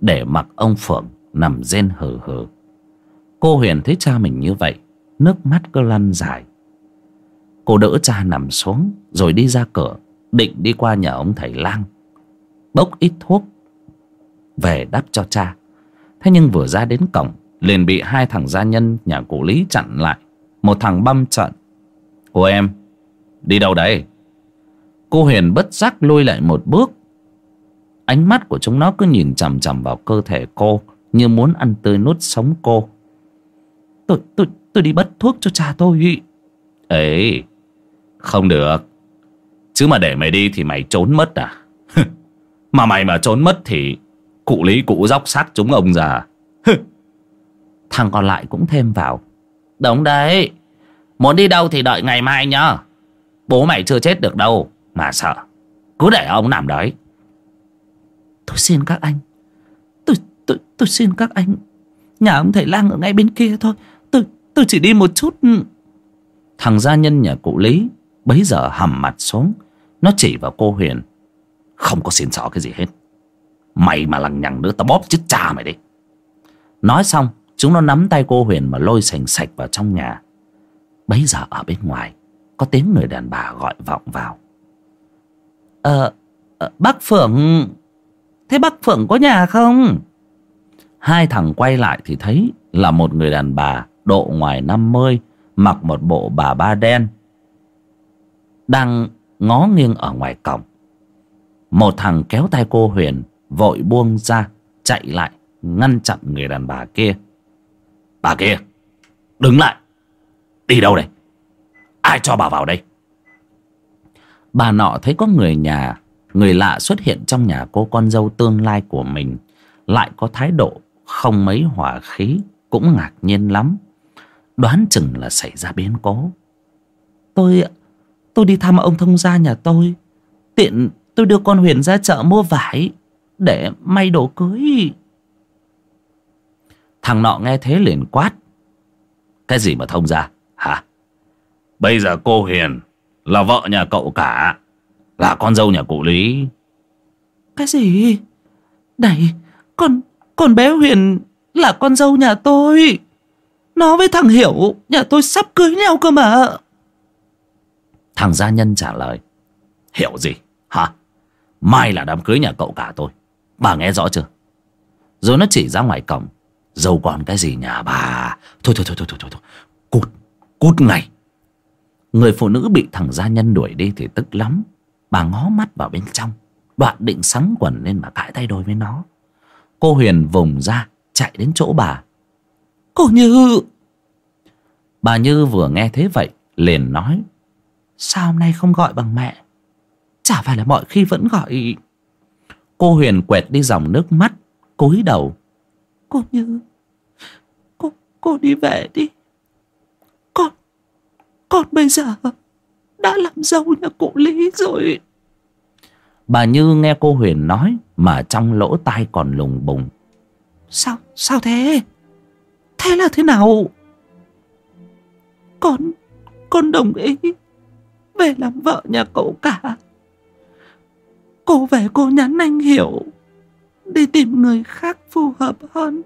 để mặc ông phượng nằm rên hừ hừ cô huyền thấy cha mình như vậy, nước mắt cứ lăn dài. Cô đỡ cha nằm xuống, rồi đi ra cửa, định đi qua nhà ông thầy lang. Bốc ít thuốc về đắp cho cha. Thế nhưng vừa ra đến cổng, liền bị hai thằng gia nhân nhà cụ lý chặn lại. Một thằng băm trận cô em, đi đâu đấy? Cô huyền bất giác lui lại một bước ánh mắt của chúng nó cứ nhìn chằm chằm vào cơ thể cô, như muốn ăn tươi nuốt sống cô. Tôi tôi tôi đi bắt thuốc cho cha tôi. Ấy không được. Chứ mà để mày đi thì mày trốn mất à? Mà mày mà trốn mất thì cụ lý cụ dóc sát chúng ông già. Thằng còn lại cũng thêm vào. Đúng đấy. Muốn đi đâu thì đợi ngày mai nhá. Bố mày chưa chết được đâu, mà sợ. Cứ để ông nằm đấy tôi xin các anh. Tôi tôi tôi xin các anh. Nhà ông thầy lang ở ngay bên kia thôi. Tôi tôi chỉ đi một chút. Thằng gia nhân nhà cụ lý bấy giờ hầm mặt xuống. Nó chỉ vào cô huyền. Không có xin xỏ cái gì hết. Mày mà lằng nhằng nữa tao bóp chết cha mày đi. Nói xong chúng nó nắm tay cô huyền mà lôi sành sạch vào trong nhà. Bấy giờ ở bên ngoài có tiếng người đàn bà gọi vọng vào. Ờ, ờ bác phượng thế bác phượng có nhà không? Hai thằng quay lại thì thấy là một người đàn bà độ ngoài năm mươi, mặc một bộ bà ba đen, đang ngó nghiêng ở ngoài cổng. Một thằng kéo tay cô huyền, vội buông ra, chạy lại, ngăn chặn người đàn bà kia. Bà kia, đứng lại. Đi đâu đây? Ai cho bà vào đây? Bà nọ thấy có người nhà người lạ xuất hiện trong nhà cô con dâu tương lai của mình. Lại có thái độ không mấy hòa khí, cũng ngạc nhiên lắm. Đoán chừng là xảy ra biến cố. Tôi Tôi đi thăm ông thông gia nhà tôi. Tiện tôi đưa con Huyền ra chợ mua vải Để may đồ cưới. Thằng nọ nghe thế liền quát. Cái gì mà thông gia? Hả? Bây giờ cô Huyền Là vợ nhà cậu cả. Là con dâu nhà cụ Lý. Cái gì? Này Con, con bé Huyền Là con dâu nhà tôi. Nó với thằng Hiểu Nhà tôi sắp cưới nhau cơ mà. Thằng gia nhân trả lời. Hiểu gì? Hả? Mai là đám cưới nhà cậu cả tôi. Bà nghe rõ chưa? Rồi nó chỉ ra ngoài cổng. Dâu còn cái gì nhà bà? Thôi thôi thôi thôi thôi, thôi. Cút Cút ngay. Người phụ nữ bị thằng gia nhân đuổi đi thì tức lắm Bà ngó mắt vào bên trong Đoạn định sắn quần lên mà cãi tay đôi với nó. Cô Huyền vùng ra Chạy đến chỗ bà. Cô Như! Bà Như vừa nghe thế vậy Liền nói Sao hôm nay không gọi bằng mẹ? Chả phải là mọi khi vẫn gọi. Cô Huyền quẹt đi dòng nước mắt cúi đầu. Cô Như Cô, cô đi về đi. Con Con bây giờ đã làm dâu nhà cụ Lý rồi. Bà Như nghe cô Huyền nói Mà trong lỗ tai còn lùng bùng. Sao Sao thế? Thế là thế nào? Con Con đồng ý Về làm vợ nhà cậu cả. Cô về cô nhắn anh hiểu Đi tìm người khác phù hợp hơn.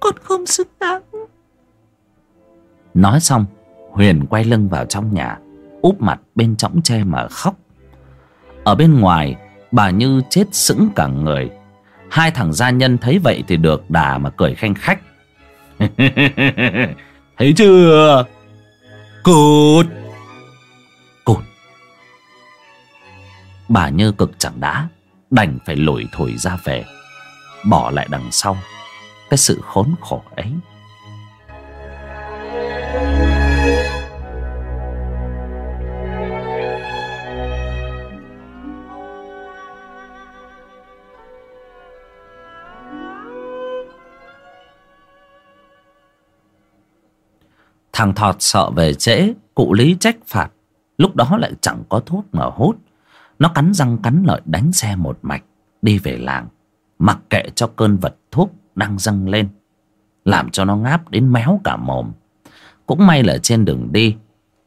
Con không xứng đáng. Nói xong Huyền quay lưng vào trong nhà, Úp mặt bên trõng tre mà khóc. Ở bên ngoài, Bà Như chết sững cả người. Hai thằng gia nhân thấy vậy thì được đà mà cười khanh khách. Thấy chưa? Cụt! Cụt! Bà Như cực chẳng đã, Đành phải lủi thổi ra về, Bỏ lại đằng sau. Cái sự khốn khổ ấy. Thằng Thọt sợ về trễ, Cụ Lý trách phạt. Lúc đó lại chẳng có thuốc mà hút. Nó cắn răng cắn lợi đánh xe một mạch, Đi về làng. Mặc kệ cho cơn vật thuốc đang dâng lên, Làm cho nó ngáp đến méo cả mồm. Cũng may là trên đường đi,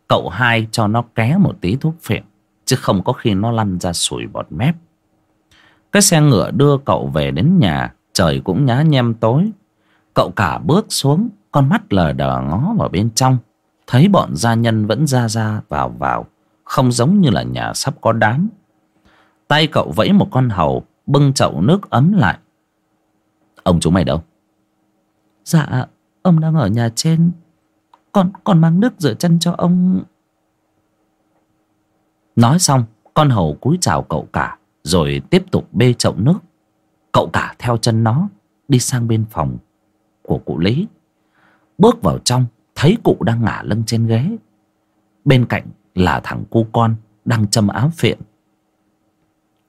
Cậu hai cho nó ké một tí thuốc phiện, Chứ không có khi nó lăn ra sủi bọt mép. Cái xe ngựa đưa cậu về đến nhà, Trời cũng nhá nhem tối. Cậu cả bước xuống con mắt lờ đờ ngó vào bên trong. Thấy bọn gia nhân vẫn ra ra vào vào Không giống như là nhà sắp có đám. Tay cậu vẫy một con hầu Bưng chậu nước ấm lại. Ông chúng mày đâu? Dạ Ông đang ở nhà trên. Con con mang nước rửa chân cho ông. Nói xong Con hầu cúi chào cậu cả Rồi tiếp tục bê chậu nước. Cậu cả theo chân nó Đi sang bên phòng Của cụ Lý Bước vào trong Thấy cụ đang ngả lưng trên ghế. Bên cạnh là thằng cu con Đang châm áo phiện.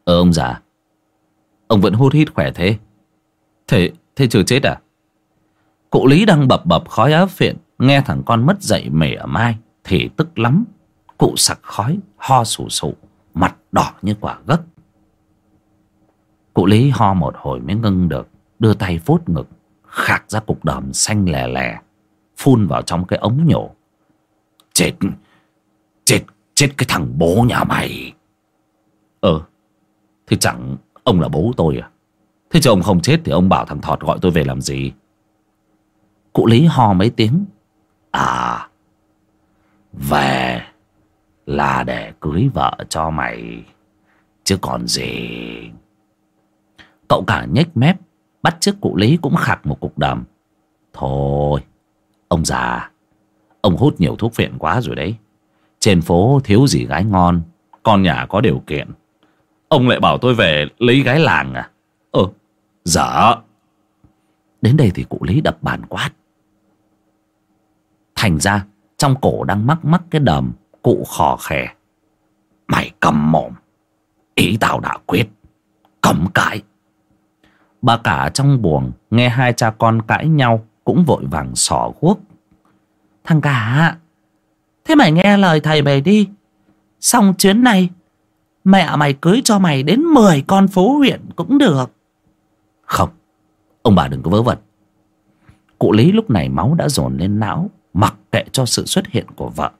Ờ ông già Ông vẫn hút hít khỏe thế. Thế, thế chưa chết à? Cụ Lý đang bập bập khói áo phiện Nghe thằng con mất dậy mẻ mai Thì tức lắm. Cụ sặc khói ho sù sụ Mặt đỏ như quả gấc. Cụ Lý ho một hồi mới ngưng được Đưa tay vuốt ngực Khạc ra cục đờm xanh lè lè Phun vào trong cái ống nhổ. Chết Chết Chết cái thằng bố nhà mày. Ờ Thì chẳng ông là bố tôi à? Thế chứ ông không chết thì ông bảo thằng Thọt gọi tôi về làm gì? Cụ Lý ho mấy tiếng. À Về Là để cưới vợ cho mày, Chứ còn gì. Cậu cả nhếch mép, Bắt chiếc cụ Lý cũng khạc một cục đàm. Thôi. Ông già, Ông hút nhiều thuốc phiện quá rồi đấy. Trên phố thiếu gì gái ngon, Con nhà có điều kiện. Ông lại bảo tôi về lấy gái làng à? Ờ Dở dạ. Đến đây thì cụ Lý đập bàn quát. Thành ra Trong cổ đang mắc mắc cái đờm, Cụ khò khè. Mày cầm mồm, Ý tao đã quyết, Cấm cãi. Bà cả trong buồng Nghe hai cha con cãi nhau. Cũng vội vàng sỏ guốc. Thằng cả, Thế mày nghe lời thầy mày đi. Xong chuyến này, Mẹ mày cưới cho mày đến 10 con phố huyện cũng được. Không, Ông bà đừng có vớ vẩn. Cụ Lý lúc này máu đã dồn lên não, Mặc kệ cho sự xuất hiện của vợ.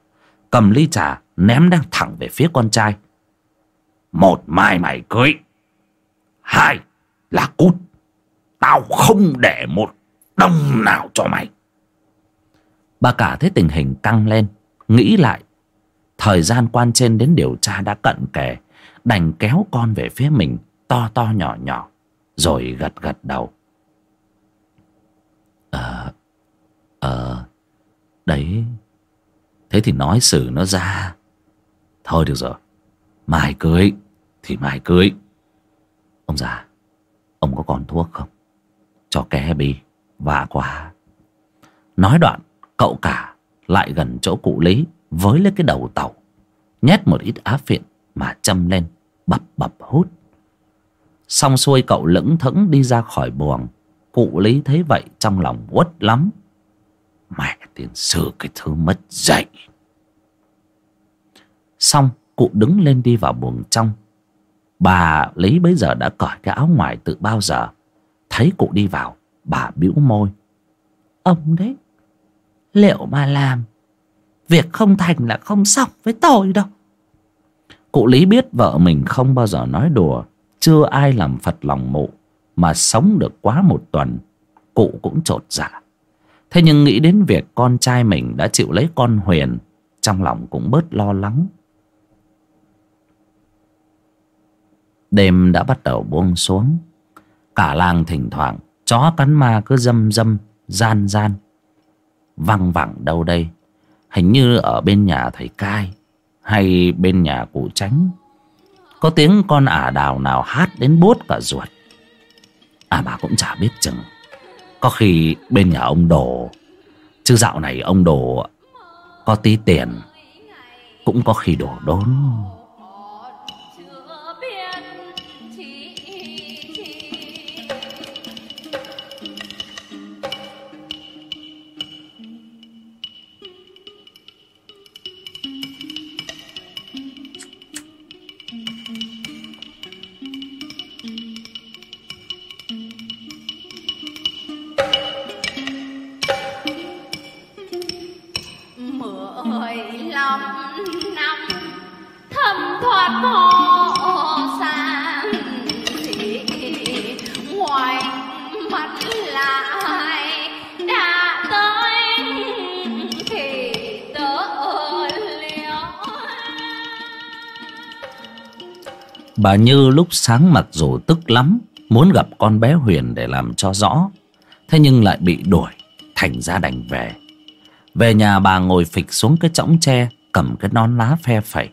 Cầm ly trà, ném đang thẳng về phía con trai. Một mai mày cưới, Hai là cút. Tao không để một đồng nào cho mày. Bà cả thấy tình hình căng lên, Nghĩ lại. Thời gian quan trên đến điều tra đã cận kề, Đành kéo con về phía mình, To to nhỏ nhỏ, Rồi gật gật đầu. Ờ Ờ Đấy. Thế thì nói xử nó ra. Thôi được rồi, Mai cưới, Thì mai cưới. Ông già, Ông có còn thuốc không? Cho ké bi. Vả quá Nói đoạn, Cậu cả lại gần chỗ cụ Lý Với lấy cái đầu tàu, Nhét một ít á phiện Mà châm lên, Bập bập hút. Xong xuôi cậu lững thững đi ra khỏi buồng. Cụ Lý thấy vậy trong lòng uất lắm. Mẹ tiền sư, cái thứ mất dạy. Xong, cụ đứng lên đi vào buồng trong. Bà Lý bấy giờ đã cởi cái áo ngoài từ bao giờ, Thấy cụ đi vào. Bà bĩu môi. Ông đấy, Liệu mà làm Việc không thành là không xong với tôi đâu. Cụ Lý biết vợ mình không bao giờ nói đùa, Chưa ai làm phật lòng mụ, Mà sống được quá một tuần, Cụ cũng trột dạ. Thế nhưng nghĩ đến việc con trai mình đã chịu lấy con Huyền, Trong lòng cũng bớt lo lắng. Đêm đã bắt đầu buông xuống, Cả làng thỉnh thoảng Chó cắn ma cứ dâm dâm Gian gian. Văng vẳng đâu đây? Hình như ở bên nhà thầy cai Hay bên nhà cụ tránh Có tiếng con ả đào nào hát đến bút cả ruột. À bà cũng chả biết chừng. Có khi bên nhà ông Đồ, Chứ dạo này ông Đồ Có tí tiền, Cũng có khi đổ đốn. Bà Như lúc sáng mặc dù tức lắm, Muốn gặp con bé Huyền để làm cho rõ. Thế nhưng lại bị đuổi, Thành ra đành về. Về nhà bà ngồi phịch xuống cái chõng tre, Cầm cái nón lá phe phẩy.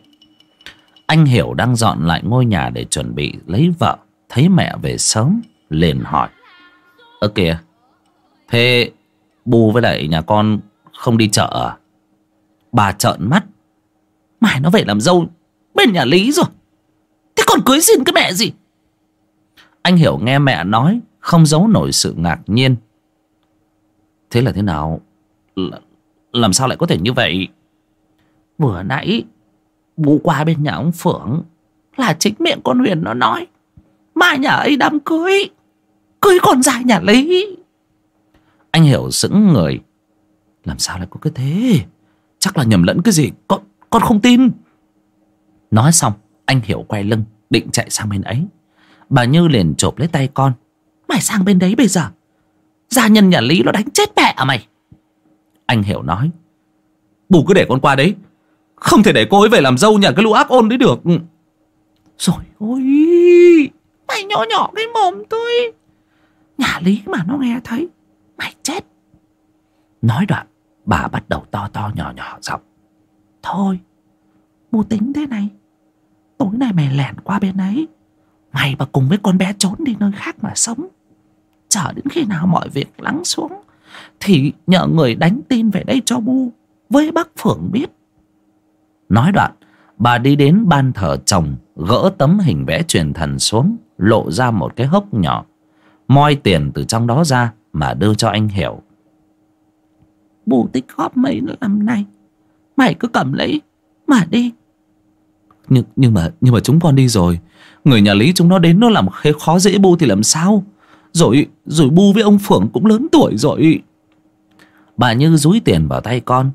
Anh Hiểu đang dọn lại ngôi nhà Để chuẩn bị lấy vợ, Thấy mẹ về sớm, liền hỏi. Ơ kìa, Thế Bu với lại nhà con Không đi chợ à? Bà trợn mắt. Mày nó về làm dâu bên nhà Lý rồi còn cưới xin cái mẹ gì? Anh Hiểu nghe mẹ nói Không giấu nổi sự ngạc nhiên. Thế là thế nào? L Làm sao lại có thể như vậy? Vừa nãy Bố qua bên nhà ông Phượng Là chính miệng con Huyền nó nói Mai nhà ấy đám cưới Cưới con dài nhà Lý Anh Hiểu sững người. Làm sao lại có cái thế? Chắc là nhầm lẫn cái gì Con, con không tin. Nói xong anh Hiểu quay lưng Định chạy sang bên ấy. Bà Như liền chộp lấy tay con. Mày sang bên đấy bây giờ. Gia nhân nhà Lý nó đánh chết mẹ à mày? Anh Hiểu nói. Bù cứ để con qua đấy. Không thể để cô ấy về làm dâu nhà cái lũ ác ôn đấy được. Rồi, ôi, Mày nhỏ nhỏ cái mồm tôi. Nhà Lý mà nó nghe thấy, Mày chết. Nói đoạn, Bà bắt đầu to to nhỏ nhỏ giọng. Thôi, Mù tính thế này. Tối nay mày lẻn qua bên ấy. Mày và cùng với con bé trốn đi nơi khác mà sống. Chờ đến khi nào mọi việc lắng xuống, Thì nhờ người đánh tin về đây cho Bu, Với bác Phượng biết. Nói đoạn, Bà đi đến ban thờ chồng, Gỡ tấm hình vẽ truyền thần xuống, Lộ ra một cái hốc nhỏ, Moi tiền từ trong đó ra Mà đưa cho anh Hiểu. Bu tích góp mấy năm nay, Mày cứ cầm lấy, Mà đi nhưng, nhưng mà nhưng mà chúng con đi rồi. Người nhà Lý chúng nó đến nó làm khế khó dễ bu thì làm sao? Rồi rồi bu với ông Phượng cũng lớn tuổi rồi. Bà Như dúi tiền vào tay con.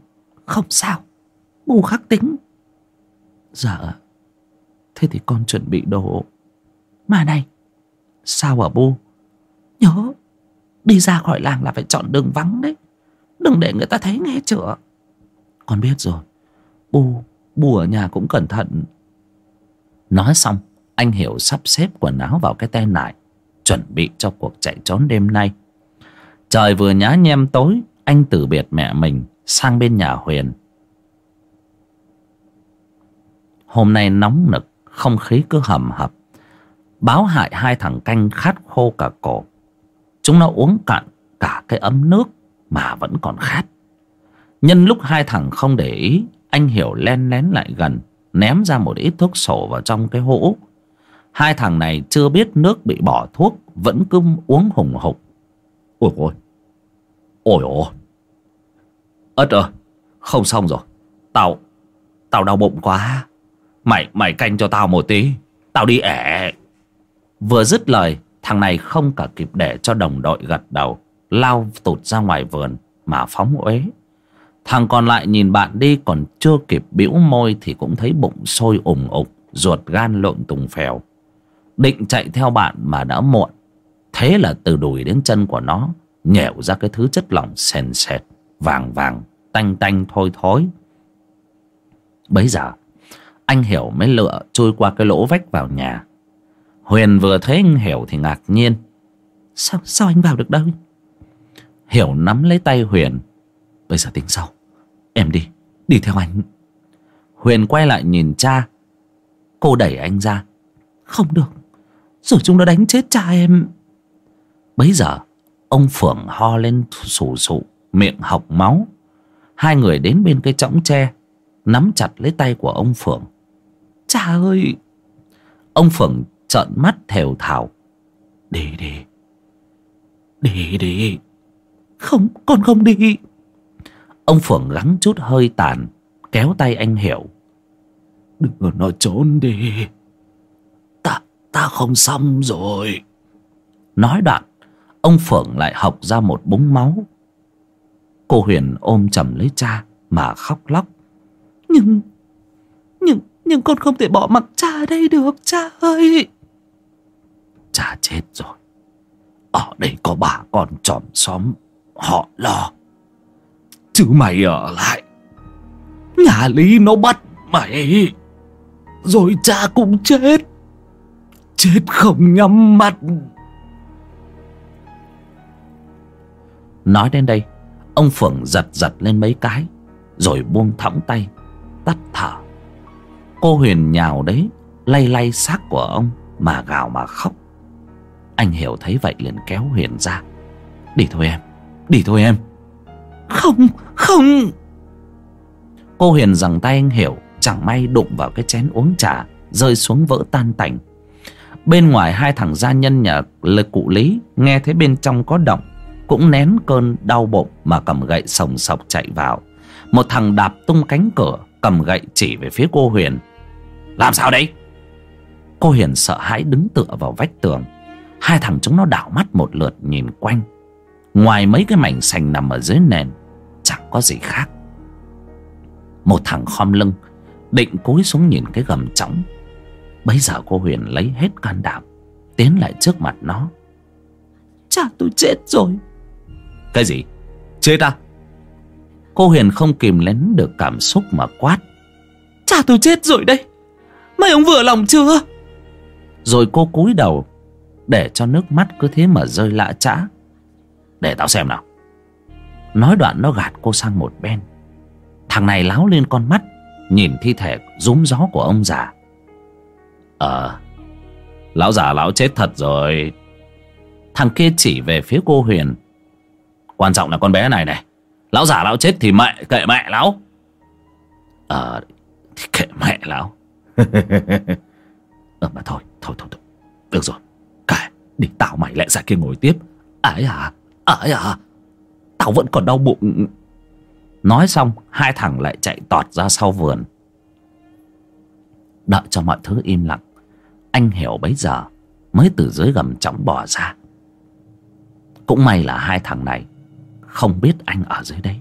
Không sao Bu khắc tính. Dạ Thế thì con chuẩn bị đồ. Mà này Sao hả bu? Nhớ Đi ra khỏi làng là phải chọn đường vắng đấy. Đừng để người ta thấy nghe chữa Con biết rồi. Bu Bu ở nhà cũng cẩn thận. Nói xong, Anh Hiểu sắp xếp quần áo vào cái tay nải, Chuẩn bị cho cuộc chạy trốn đêm nay. Trời vừa nhá nhem tối, Anh từ biệt mẹ mình Sang bên nhà Huyền. Hôm nay nóng nực, Không khí cứ hầm hập. Báo hại hai thằng canh khát khô cả cổ. Chúng nó uống cạn cả cái ấm nước Mà vẫn còn khát. Nhân lúc hai thằng không để ý, Anh Hiểu len lén lại gần. Ném ra một ít thuốc sổ vào trong cái hũ. Hai thằng này chưa biết nước bị bỏ thuốc Vẫn cứ uống hùng hục. Ôi ôi. Ôi ôi. Ất ơi Không xong rồi. Tao Tao đau bụng quá. Mày mày canh cho tao một tí. Tao đi ẻ. Vừa dứt lời Thằng này không cả kịp để cho đồng đội gật đầu Lao tụt ra ngoài vườn Mà phóng uế Thằng còn lại nhìn bạn đi còn chưa kịp bĩu môi Thì cũng thấy bụng sôi ủng ục Ruột gan lộn tùng phèo. Định chạy theo bạn mà đã muộn. Thế là từ đùi đến chân của nó nhẹo ra cái thứ chất lỏng sền sệt Vàng vàng Tanh tanh thôi thối Bấy giờ Anh Hiểu mới lựa trôi qua cái lỗ vách vào nhà. Huyền vừa thấy anh Hiểu thì ngạc nhiên. Sao, sao anh vào được đâu? Hiểu nắm lấy tay Huyền. Bây giờ tính sau. Em đi, đi theo anh. Huyền quay lại nhìn cha. Cô đẩy anh ra. Không được. Rồi chúng nó đánh chết cha em. Bấy giờ Ông Phượng ho lên sù sụ Miệng học máu. Hai người đến bên cây chõng tre Nắm chặt lấy tay của ông Phượng. Cha ơi! Ông Phượng trợn mắt thều thào. Đi đi. Đi đi. Không con không đi. Ông Phượng gắng chút hơi tàn Kéo tay anh Hiểu. Đừng có nó trốn đi. Ta, ta không xong rồi. Nói đoạn Ông Phượng lại học ra một búng máu. Cô Huyền ôm chầm lấy cha Mà khóc lóc. Nhưng Nhưng Nhưng con không thể bỏ mặc cha ở đây được Cha ơi. Cha chết rồi. Ở đây có bà con tròm xóm Họ lo Chứ mày ở lại. Nhà Lý nó bắt mày. Rồi cha cũng chết. Chết không nhắm mắt. Nói đến đây, Ông Phượng giật giật lên mấy cái, Rồi buông thõng tay, Tắt thở. Cô Huyền nhào đấy, Lay lay xác của ông Mà gào mà khóc. Anh Hiểu thấy vậy liền kéo Huyền ra. Đi thôi em, Đi thôi em. Không không. Cô Huyền rằng tay anh Hiểu, Chẳng may đụng vào cái chén uống trà, Rơi xuống vỡ tan tành. Bên ngoài hai thằng gia nhân nhà lực cụ Lý Nghe thấy bên trong có động, Cũng nén cơn đau bụng Mà cầm gậy sồng sọc chạy vào. Một thằng đạp tung cánh cửa, Cầm gậy chỉ về phía cô Huyền Làm sao đấy? Cô Huyền sợ hãi đứng tựa vào vách tường. Hai thằng chúng nó đảo mắt một lượt nhìn quanh. Ngoài mấy cái mảnh sành nằm ở dưới nền Chẳng có gì khác. Một thằng khom lưng Định cúi xuống nhìn cái gầm trống. Bấy giờ cô Huyền lấy hết can đảm Tiến lại trước mặt nó. Cha tôi chết rồi. Cái gì? Chết à? Cô Huyền không kìm nén được cảm xúc mà quát. Cha tôi chết rồi đây. Mấy ông vừa lòng chưa? Rồi cô cúi đầu Để cho nước mắt cứ thế mà rơi lạ chã Để tao xem nào Nói đoạn nó gạt cô sang một bên. Thằng này láo lên con mắt, Nhìn thi thể rúm gió của ông già. Ờ Lão già lão chết thật rồi. Thằng kia chỉ về phía cô Huyền. Quan trọng là con bé này này. Lão già lão chết thì mẹ, kệ mẹ lão. Ờ Thì kệ mẹ lão. Ờ mà thôi Thôi thôi thôi. Được rồi, Kệ, Đi tao mày lại ra kia ngồi tiếp. Ấy à Ấy à. Tao vẫn còn đau bụng. Nói xong, hai thằng lại chạy tọt ra sau vườn. Đợi cho mọi thứ im lặng, anh hiểu bấy giờ mới từ dưới gầm chõng bò ra. Cũng may là hai thằng này không biết anh ở dưới đấy.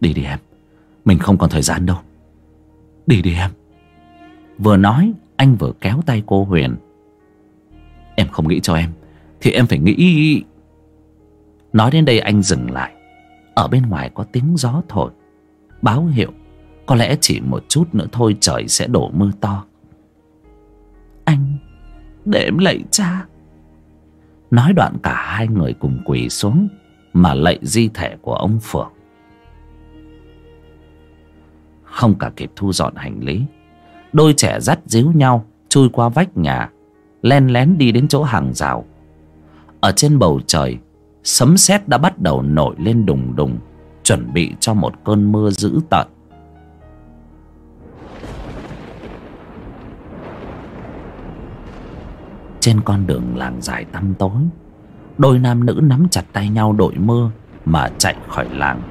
Đi đi em, mình không còn thời gian đâu. Đi đi em. Vừa nói, anh vừa kéo tay cô huyền. Em không nghĩ cho em, thì em phải nghĩ nói đến đây anh dừng lại. Ở bên ngoài có tiếng gió thổi. Báo hiệu, có lẽ chỉ một chút nữa thôi trời sẽ đổ mưa to. Anh để em lạy cha. Nói đoạn cả hai người cùng quỳ xuống, mà lạy di thể của ông phượng. Không cả kịp thu dọn hành lý, đôi trẻ dắt díu nhau chui qua vách nhà, len lén đi đến chỗ hàng rào. Ở trên bầu trời sấm sét đã bắt đầu nổi lên đùng đùng, chuẩn bị cho một cơn mưa dữ tợn. Trên con đường làng dài tăm tối, đôi nam nữ nắm chặt tay nhau đội mưa mà chạy khỏi làng.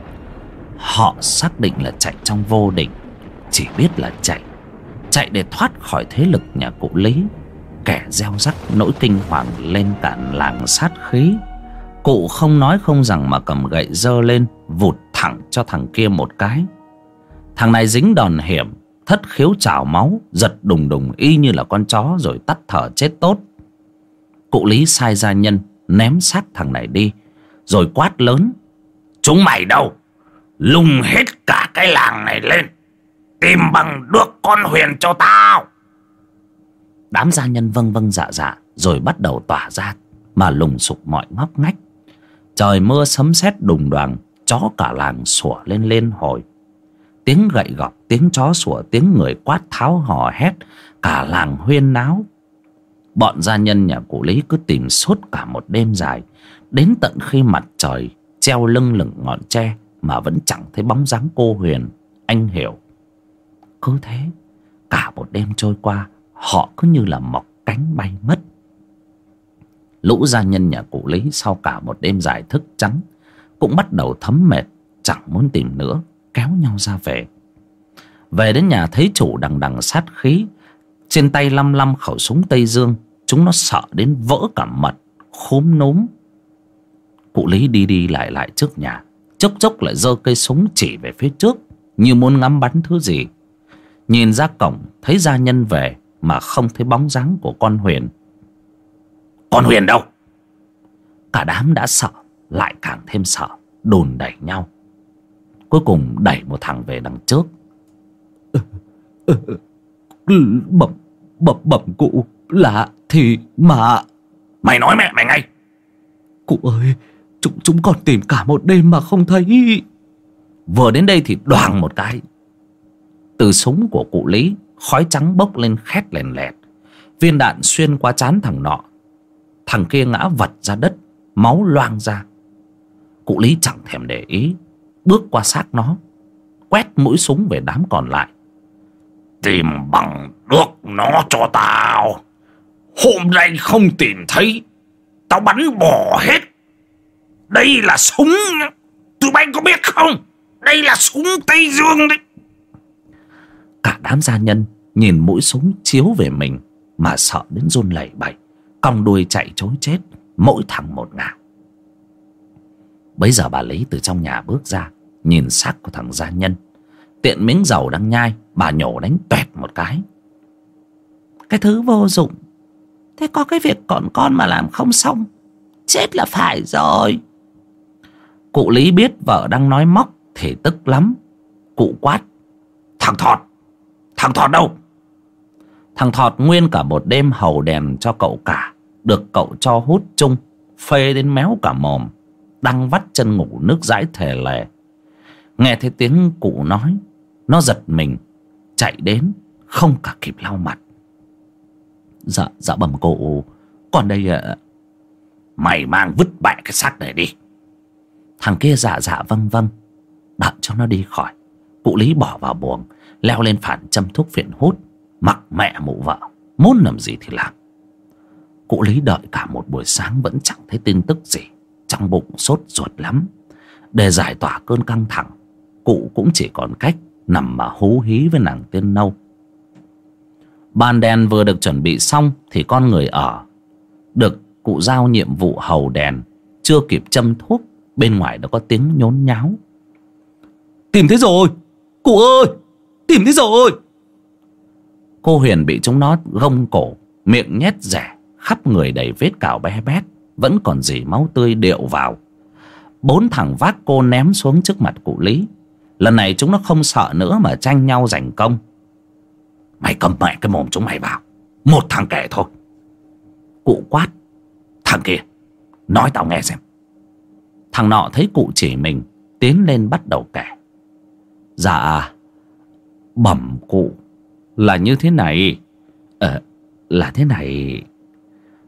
Họ xác định là chạy trong vô định chỉ biết là chạy chạy để thoát khỏi thế lực nhà cụ lý, kẻ gieo rắc nỗi kinh hoàng lên cạn làng sát khí cụ không nói không rằng mà cầm gậy giơ lên, vụt thẳng cho thằng kia một cái. Thằng này dính đòn hiểm, thất khiếu trào máu, giật đùng đùng y như là con chó rồi tắt thở chết tốt. Cụ lý sai gia nhân ném xác thằng này đi, rồi quát lớn, chúng mày đâu? Lùng hết cả cái làng này lên, tìm bằng được con huyền cho tao. Đám gia nhân vâng vâng dạ dạ rồi bắt đầu tỏa ra, mà lùng sục mọi ngóc ngách trời mưa sấm sét đùng đoàn chó cả làng sủa lên lên hồi. Tiếng gậy gọc, tiếng chó sủa, tiếng người quát tháo hò hét, cả làng huyên náo. Bọn gia nhân nhà cụ lý cứ tìm suốt cả một đêm dài, đến tận khi mặt trời treo lưng lửng ngọn tre mà vẫn chẳng thấy bóng dáng cô huyền, anh hiểu. Cứ thế, cả một đêm trôi qua, họ cứ như là mọc cánh bay mất lũ gia nhân nhà cụ lý sau cả một đêm dài thức trắng cũng bắt đầu thấm mệt, chẳng muốn tìm nữa, kéo nhau ra về. Về đến nhà thấy chủ đằng đằng sát khí, trên tay lăm lăm khẩu súng tây dương, chúng nó sợ đến vỡ cả mật khúm núm. Cụ lý đi đi lại lại trước nhà, chốc chốc lại giơ cây súng chỉ về phía trước, như muốn ngắm bắn thứ gì. Nhìn ra cổng, thấy gia nhân về mà không thấy bóng dáng của con huyền con huyền đâu? Cả đám đã sợ lại càng thêm sợ đùn đẩy nhau. Cuối cùng đẩy một thằng về đằng trước. Bẩm bẩm bẩm cụ là thì mà. Mày nói mẹ mày ngay. Cụ ơi chúng chúng còn tìm cả một đêm mà không thấy. Vừa đến đây thì đoàng một cái. Từ súng của cụ lý khói trắng bốc lên khét lèn lẹt. Viên đạn xuyên qua trán thằng nọ thằng kia ngã vật ra đất, máu loang ra. Cụ lý chẳng thèm để ý, bước qua xác nó, quét mũi súng về đám còn lại. Tìm bằng được nó cho tao. Hôm nay không tìm thấy, tao bắn bỏ hết. Đây là súng tụi bay có biết không? Đây là súng tây dương đấy. Cả đám gia nhân nhìn mũi súng chiếu về mình mà sợ đến run lẩy bẩy cong đuôi chạy chối chết, mỗi thằng một ngả. Bấy giờ bà lý từ trong nhà bước ra, nhìn xác của thằng gia nhân. Tiện miếng dầu đang nhai, bà nhổ đánh toẹt một cái. Cái thứ vô dụng. Thế có cái việc còn con mà làm không xong, chết là phải rồi. Cụ lý biết vợ đang nói móc thì tức lắm. Cụ quát, thằng thọt thằng thọt đâu? Thằng thọt nguyên cả một đêm hầu đèn cho cậu cả, được cậu cho hút chung, phê đến méo cả mồm đang vắt chân ngủ nước dãi thề lè. Nghe thấy tiếng cụ nói, nó giật mình, chạy đến, không cả kịp lau mặt. Dạ dạ bẩm cụ, còn đây ạ mày mang vứt bẹ cái xác này đi. Thằng kia dạ dạ vâng vâng đợi cho nó đi khỏi. Cụ lý bỏ vào buồng, leo lên phản châm thuốc phiện hút mặc mẹ mụ vợ, muốn làm gì thì làm. Cụ lý đợi cả một buổi sáng vẫn chẳng thấy tin tức gì. Trong bụng sốt ruột lắm. Để giải tỏa cơn căng thẳng, Cụ cũng chỉ còn cách Nằm mà hú hí với nàng tiên nâu. Ban đèn vừa được chuẩn bị xong Thì con người ở. Được cụ giao nhiệm vụ hầu đèn, Chưa kịp châm thuốc, Bên ngoài đã có tiếng nhốn nháo. Tìm thấy rồi! Cụ ơi! Tìm thấy rồi! Cô Huyền bị chúng nó gông cổ, Miệng nhét rẻ, Khắp người đầy vết cào bé bét, Vẫn còn dì máu tươi điệu vào. Bốn thằng vác cô ném xuống trước mặt cụ Lý. Lần này chúng nó không sợ nữa Mà tranh nhau giành công. Mày cầm mẹ cái mồm chúng mày vào, Một thằng kẻ thôi. Cụ quát, Thằng kia, Nói tao nghe xem. Thằng nọ thấy cụ chỉ mình, Tiến lên bắt đầu kể. Dạ Bẩm cụ. Là như thế này. Ờ Là thế này.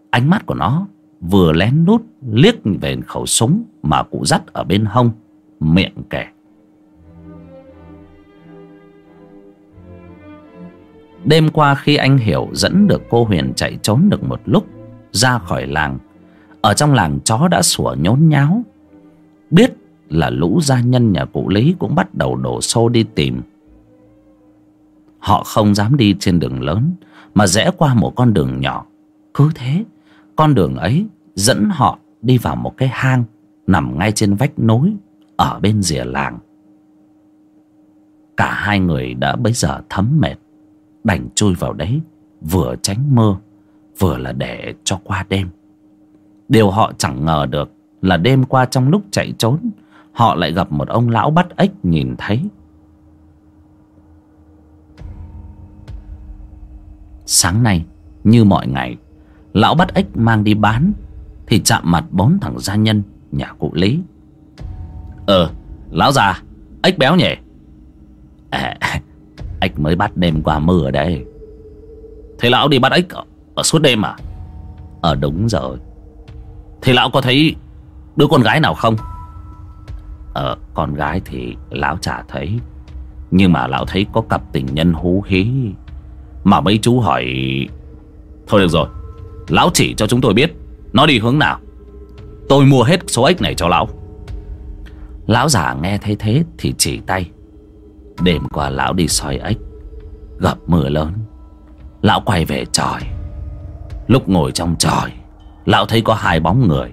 Ánh mắt của nó Vừa lén lút liếc về khẩu súng Mà cụ dắt ở bên hông, Miệng kể. Đêm qua khi anh Hiểu dẫn được cô Huyền chạy trốn được một lúc, Ra khỏi làng, Ở trong làng chó đã sủa nhốn nháo. Biết là lũ gia nhân nhà cụ Lý cũng bắt đầu đổ xô đi tìm. Họ không dám đi trên đường lớn, Mà rẽ qua một con đường nhỏ. Cứ thế, Con đường ấy dẫn họ đi vào một cái hang Nằm ngay trên vách núi Ở bên rìa làng. Cả hai người đã bấy giờ thấm mệt, Đành chui vào đấy, Vừa tránh mưa, Vừa là để cho qua đêm. Điều họ chẳng ngờ được Là đêm qua trong lúc chạy trốn, Họ lại gặp một ông lão bắt ếch nhìn thấy. Sáng nay Như mọi ngày Lão bắt ếch mang đi bán Thì chạm mặt bốn thằng gia nhân Nhà cụ Lý. Ờ Lão già Ếch béo nhỉ? À Ếch mới bắt đêm qua mưa ở đây Thế lão đi bắt ếch ở, ở suốt đêm à? Ờ đúng rồi. Thế lão có thấy Đứa con gái nào không? Ờ con gái thì lão chả thấy. Nhưng mà lão thấy có cặp tình nhân hú hí. Mà mấy chú hỏi Thôi được rồi Lão chỉ cho chúng tôi biết Nó đi hướng nào? Tôi mua hết số ếch này cho lão. Lão già nghe thấy thế thì chỉ tay Đêm qua lão đi soi ếch Gặp mưa lớn. Lão quay về tròi Lúc ngồi trong tròi Lão thấy có hai bóng người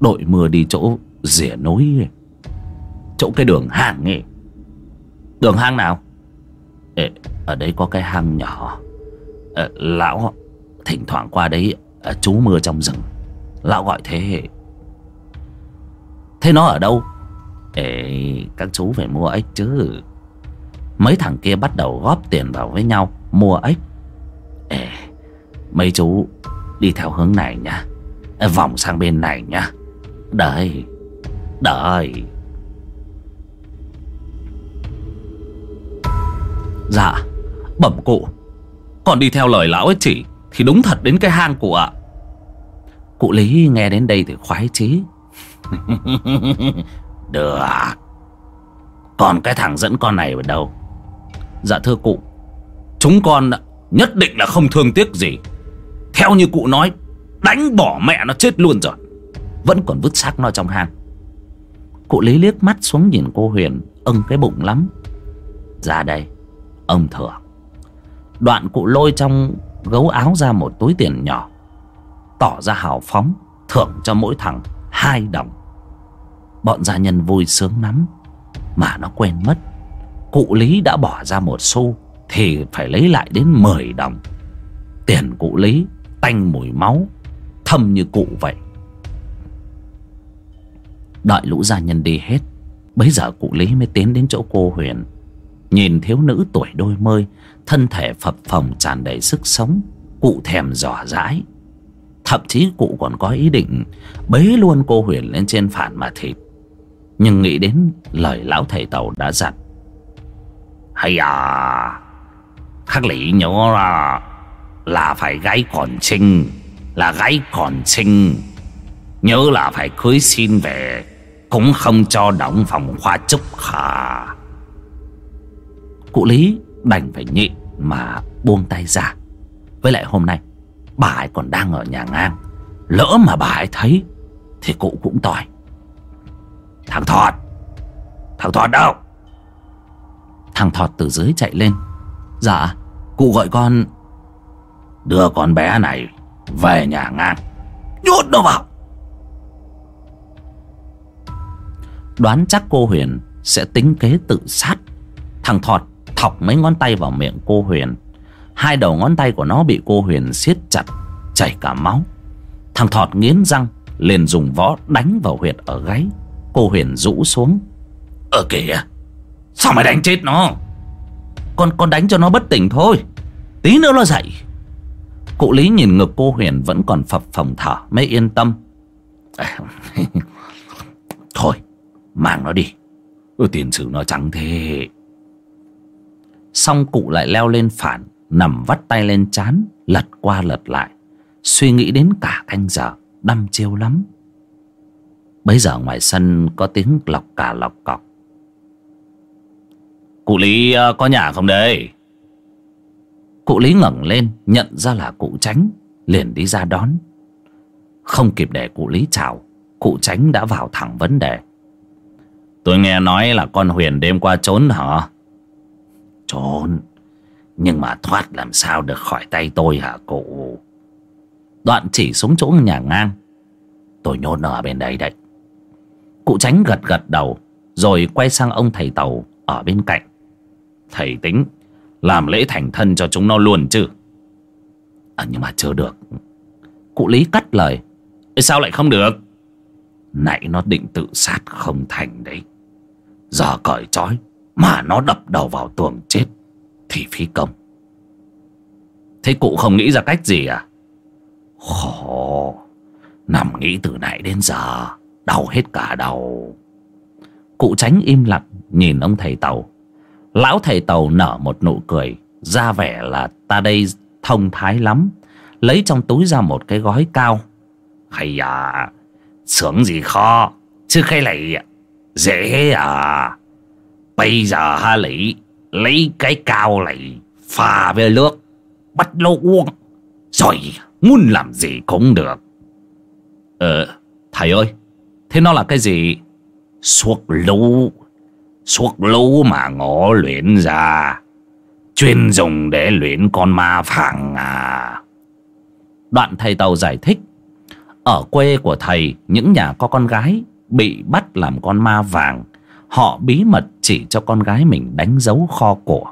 Đội mưa đi chỗ rỉa núi. Chỗ cái đường hang ấy. Đường hang nào? Ê, ở đây có cái hang nhỏ. À, Lão Thỉnh thoảng qua đấy ờ, à, Chú mưa trong rừng. Lão gọi thế. Thế nó ở đâu? Ê, Các chú phải mua ếch chứ. Mấy thằng kia bắt đầu góp tiền vào với nhau Mua ếch. Ê, Mấy chú đi theo hướng này nhá. Ờ, vòng sang bên này nhá. Đợi đợi. Dạ. Bẩm cụ. Còn đi theo lời lão ấy chỉ Thì đúng thật đến cái hang cụ ạ. Cụ Lý nghe đến đây thì khoái chí. Được. Còn cái thằng dẫn con này ở đâu? Dạ thưa cụ Chúng con nhất định là không thương tiếc gì. Theo như cụ nói Đánh bỏ mẹ nó chết luôn rồi. Vẫn còn vứt xác nó trong hang. Cụ Lý liếc mắt xuống nhìn cô Huyền Ưng cái bụng lắm. Ra đây Ông thừa Đoạn cụ lôi trong gấu áo ra một túi tiền nhỏ, Tỏ ra hào phóng, Thưởng cho mỗi thằng hai đồng. Bọn gia nhân vui sướng lắm, Mà nó quên mất. Cụ Lý đã bỏ ra một xu Thì phải lấy lại đến 10 đồng. Tiền cụ Lý Tanh mùi máu, Thâm như cụ vậy. Đợi lũ gia nhân đi hết, Bấy giờ cụ Lý mới tiến đến chỗ cô Huyền. Nhìn thiếu nữ tuổi đôi mươi, Thân thể phập phồng tràn đầy sức sống, Cụ thèm dò dãi. Thậm chí cụ còn có ý định Bế luôn cô Huyền lên trên phản mà thịt. Nhưng nghĩ đến lời lão thầy tàu đã dặn. Hay à Khắc lý nhớ là Là phải gái còn trinh, Là gái còn trinh. Nhớ là phải cưới xin về, Cũng không cho đóng phòng khoa trúc khả Cụ Lý đành phải nhịn Mà buông tay ra. Với lại hôm nay Bà ấy còn đang ở nhà ngang. Lỡ mà bà ấy thấy Thì cụ cũng tỏi Thằng Thoạt Thằng Thoạt đâu? Thằng Thọt từ dưới chạy lên. Dạ cụ gọi con. Đưa con bé này Về nhà ngang. Nhốt nó vào! Đoán chắc cô Huyền Sẽ tính kế tự sát. Thằng Thọt thọc mấy ngón tay vào miệng cô Huyền. Hai đầu ngón tay của nó bị cô Huyền siết chặt Chảy cả máu. Thằng Thọt nghiến răng liền dùng võ đánh vào huyệt ở gáy. Cô Huyền rũ xuống. Ờ kìa Sao mày đánh chết nó? Con con đánh cho nó bất tỉnh thôi. Tí nữa nó dậy. Cụ Lý nhìn ngực cô Huyền vẫn còn phập phồng thở mới yên tâm. Thôi Mang nó đi. Ừ, Tiền sử nó trắng thế. Xong cụ lại leo lên phản Nằm vắt tay lên chán Lật qua lật lại. Suy nghĩ đến cả canh giờ Đăm chiêu lắm. Bây giờ ngoài sân có tiếng lọc cả lọc cọc. Cụ Lý ờ, có nhà không đấy Cụ Lý ngẩng lên Nhận ra là cụ tránh Liền đi ra đón. Không kịp để cụ Lý chào Cụ tránh đã vào thẳng vấn đề. Tôi nghe nói là con Huyền đêm qua trốn hả Trốn. Nhưng mà thoát làm sao được khỏi tay tôi hả cụ? Đoạn chỉ xuống chỗ nhà ngang. Tôi nhốt nó ở bên đây đấy. Cụ tránh gật gật đầu, Rồi quay sang ông thầy tàu Ở bên cạnh. Thầy tính, Làm lễ thành thân cho chúng nó luôn chứ? À nhưng mà chưa được. Cụ Lý cắt lời. Sao lại không được? Nãy nó định tự sát không thành đấy. Giờ cởi trói. Mà nó đập đầu vào tường chết Thì phí công. Thế cụ không nghĩ ra cách gì à? Khổ, Nằm nghĩ từ nãy đến giờ, Đau hết cả đầu. Cụ tránh im lặng, Nhìn ông thầy tàu. Lão thầy tàu nở một nụ cười, Ra vẻ là ta đây thông thái lắm, Lấy trong túi ra một cái gói cao. Hay à Sướng gì khó Chứ cái này dễ à. Bây giờ ha lý? Lấy cái cao này Pha với nước, Bắt nó uống. Rồi, muốn làm gì cũng được. Ờ Thầy ơi, Thế nó là cái gì? Suốt lũ. Suốt lũ mà ngõ luyện ra. Chuyên dùng để luyện con ma phẳng à. Đoạn thầy Tàu giải thích. Ở quê của thầy, Những nhà có con gái Bị bắt làm con ma vàng. Họ bí mật chỉ cho con gái mình đánh dấu kho của.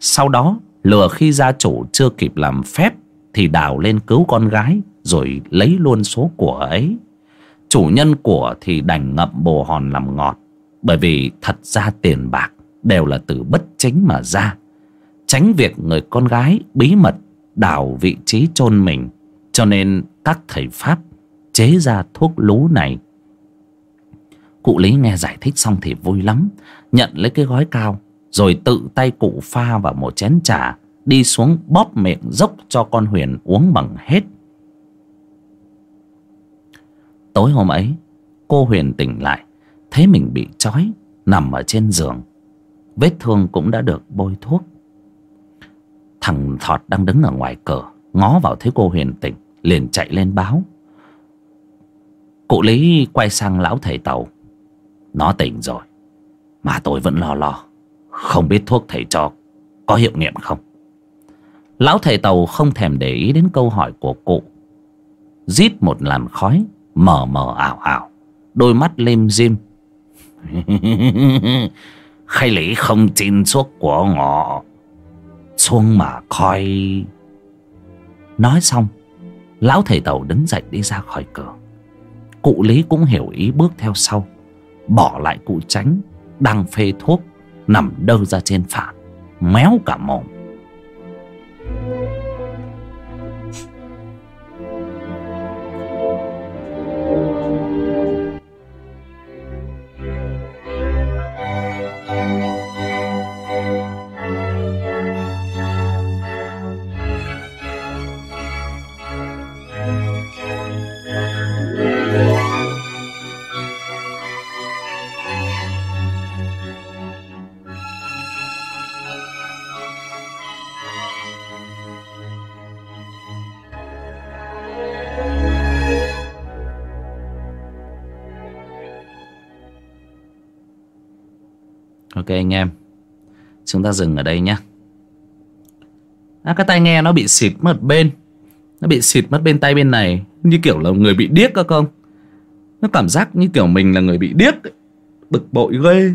Sau đó, lừa khi gia chủ chưa kịp làm phép Thì đào lên cứu con gái Rồi lấy luôn số của ấy. Chủ nhân của thì đành ngậm bồ hòn làm ngọt, Bởi vì thật ra tiền bạc Đều là từ bất chính mà ra. Tránh việc người con gái bí mật đào vị trí chôn mình, Cho nên các thầy Pháp chế ra thuốc lú này Cụ Lý nghe giải thích xong thì vui lắm, Nhận lấy cái gói cao, Rồi tự tay cụ pha vào một chén trà, Đi xuống bóp miệng dốc cho con Huyền uống bằng hết. Tối hôm ấy, Cô Huyền tỉnh lại, Thấy mình bị trói, Nằm ở trên giường. Vết thương cũng đã được bôi thuốc. Thằng Thọt đang đứng ở ngoài cửa, Ngó vào thấy cô Huyền tỉnh, Liền chạy lên báo. Cụ Lý quay sang lão thầy tàu. Nó tỉnh rồi. Mà tôi vẫn lo lo. Không biết thuốc thầy cho Có hiệu nghiệm không? Lão thầy tàu không thèm để ý đến câu hỏi của cụ. Rít một làn khói, Mờ mờ ảo ảo. Đôi mắt lim dim Khai lý không tin thuốc của ngọ. Xuống mà coi. Nói xong, Lão thầy tàu đứng dậy đi ra khỏi cửa. Cụ Lý cũng hiểu ý bước theo sau. Bỏ lại cụ tránh, Đang phê thuốc, Nằm đơ ra trên phản, Méo cả mồm. Chúng ta dừng ở đây nhé. À, cái tai nghe nó bị xịt mất bên. Nó bị xịt mất bên tay bên này. Như kiểu là người bị điếc cơ không? Nó cảm giác như kiểu mình là người bị điếc ấy. bực bội ghê.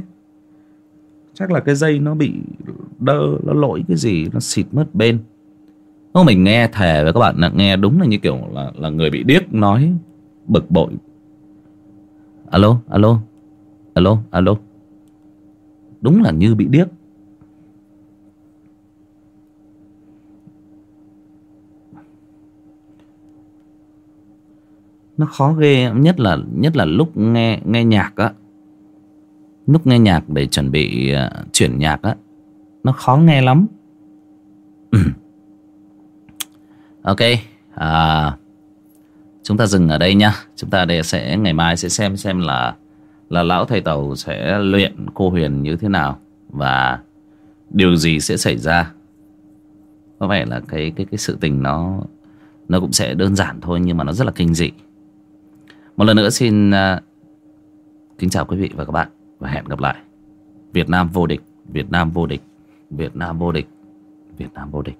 Chắc là cái dây nó bị đơ nó lỗi cái gì nó xịt mất bên. Nếu mình nghe thề với các bạn là nghe đúng là như kiểu là là người bị điếc nói bực bội. Alo alo alo alo. Đúng là như bị điếc. Nó khó ghê nhất là nhất là lúc nghe nghe nhạc á. Lúc nghe nhạc để chuẩn bị uh, chuyển nhạc á. Nó khó nghe lắm. Ok à, chúng ta dừng ở đây nhá. Chúng ta để sẽ ngày mai sẽ xem xem là là lão thầy tàu sẽ luyện cô huyền như thế nào và điều gì sẽ xảy ra. Có vẻ là cái cái cái sự tình nó nó cũng sẽ đơn giản thôi nhưng mà nó rất là kinh dị một lần nữa xin uh, kính chào quý vị và các bạn và hẹn gặp lại. Việt Nam vô địch Việt Nam vô địch Việt Nam vô địch Việt Nam vô địch.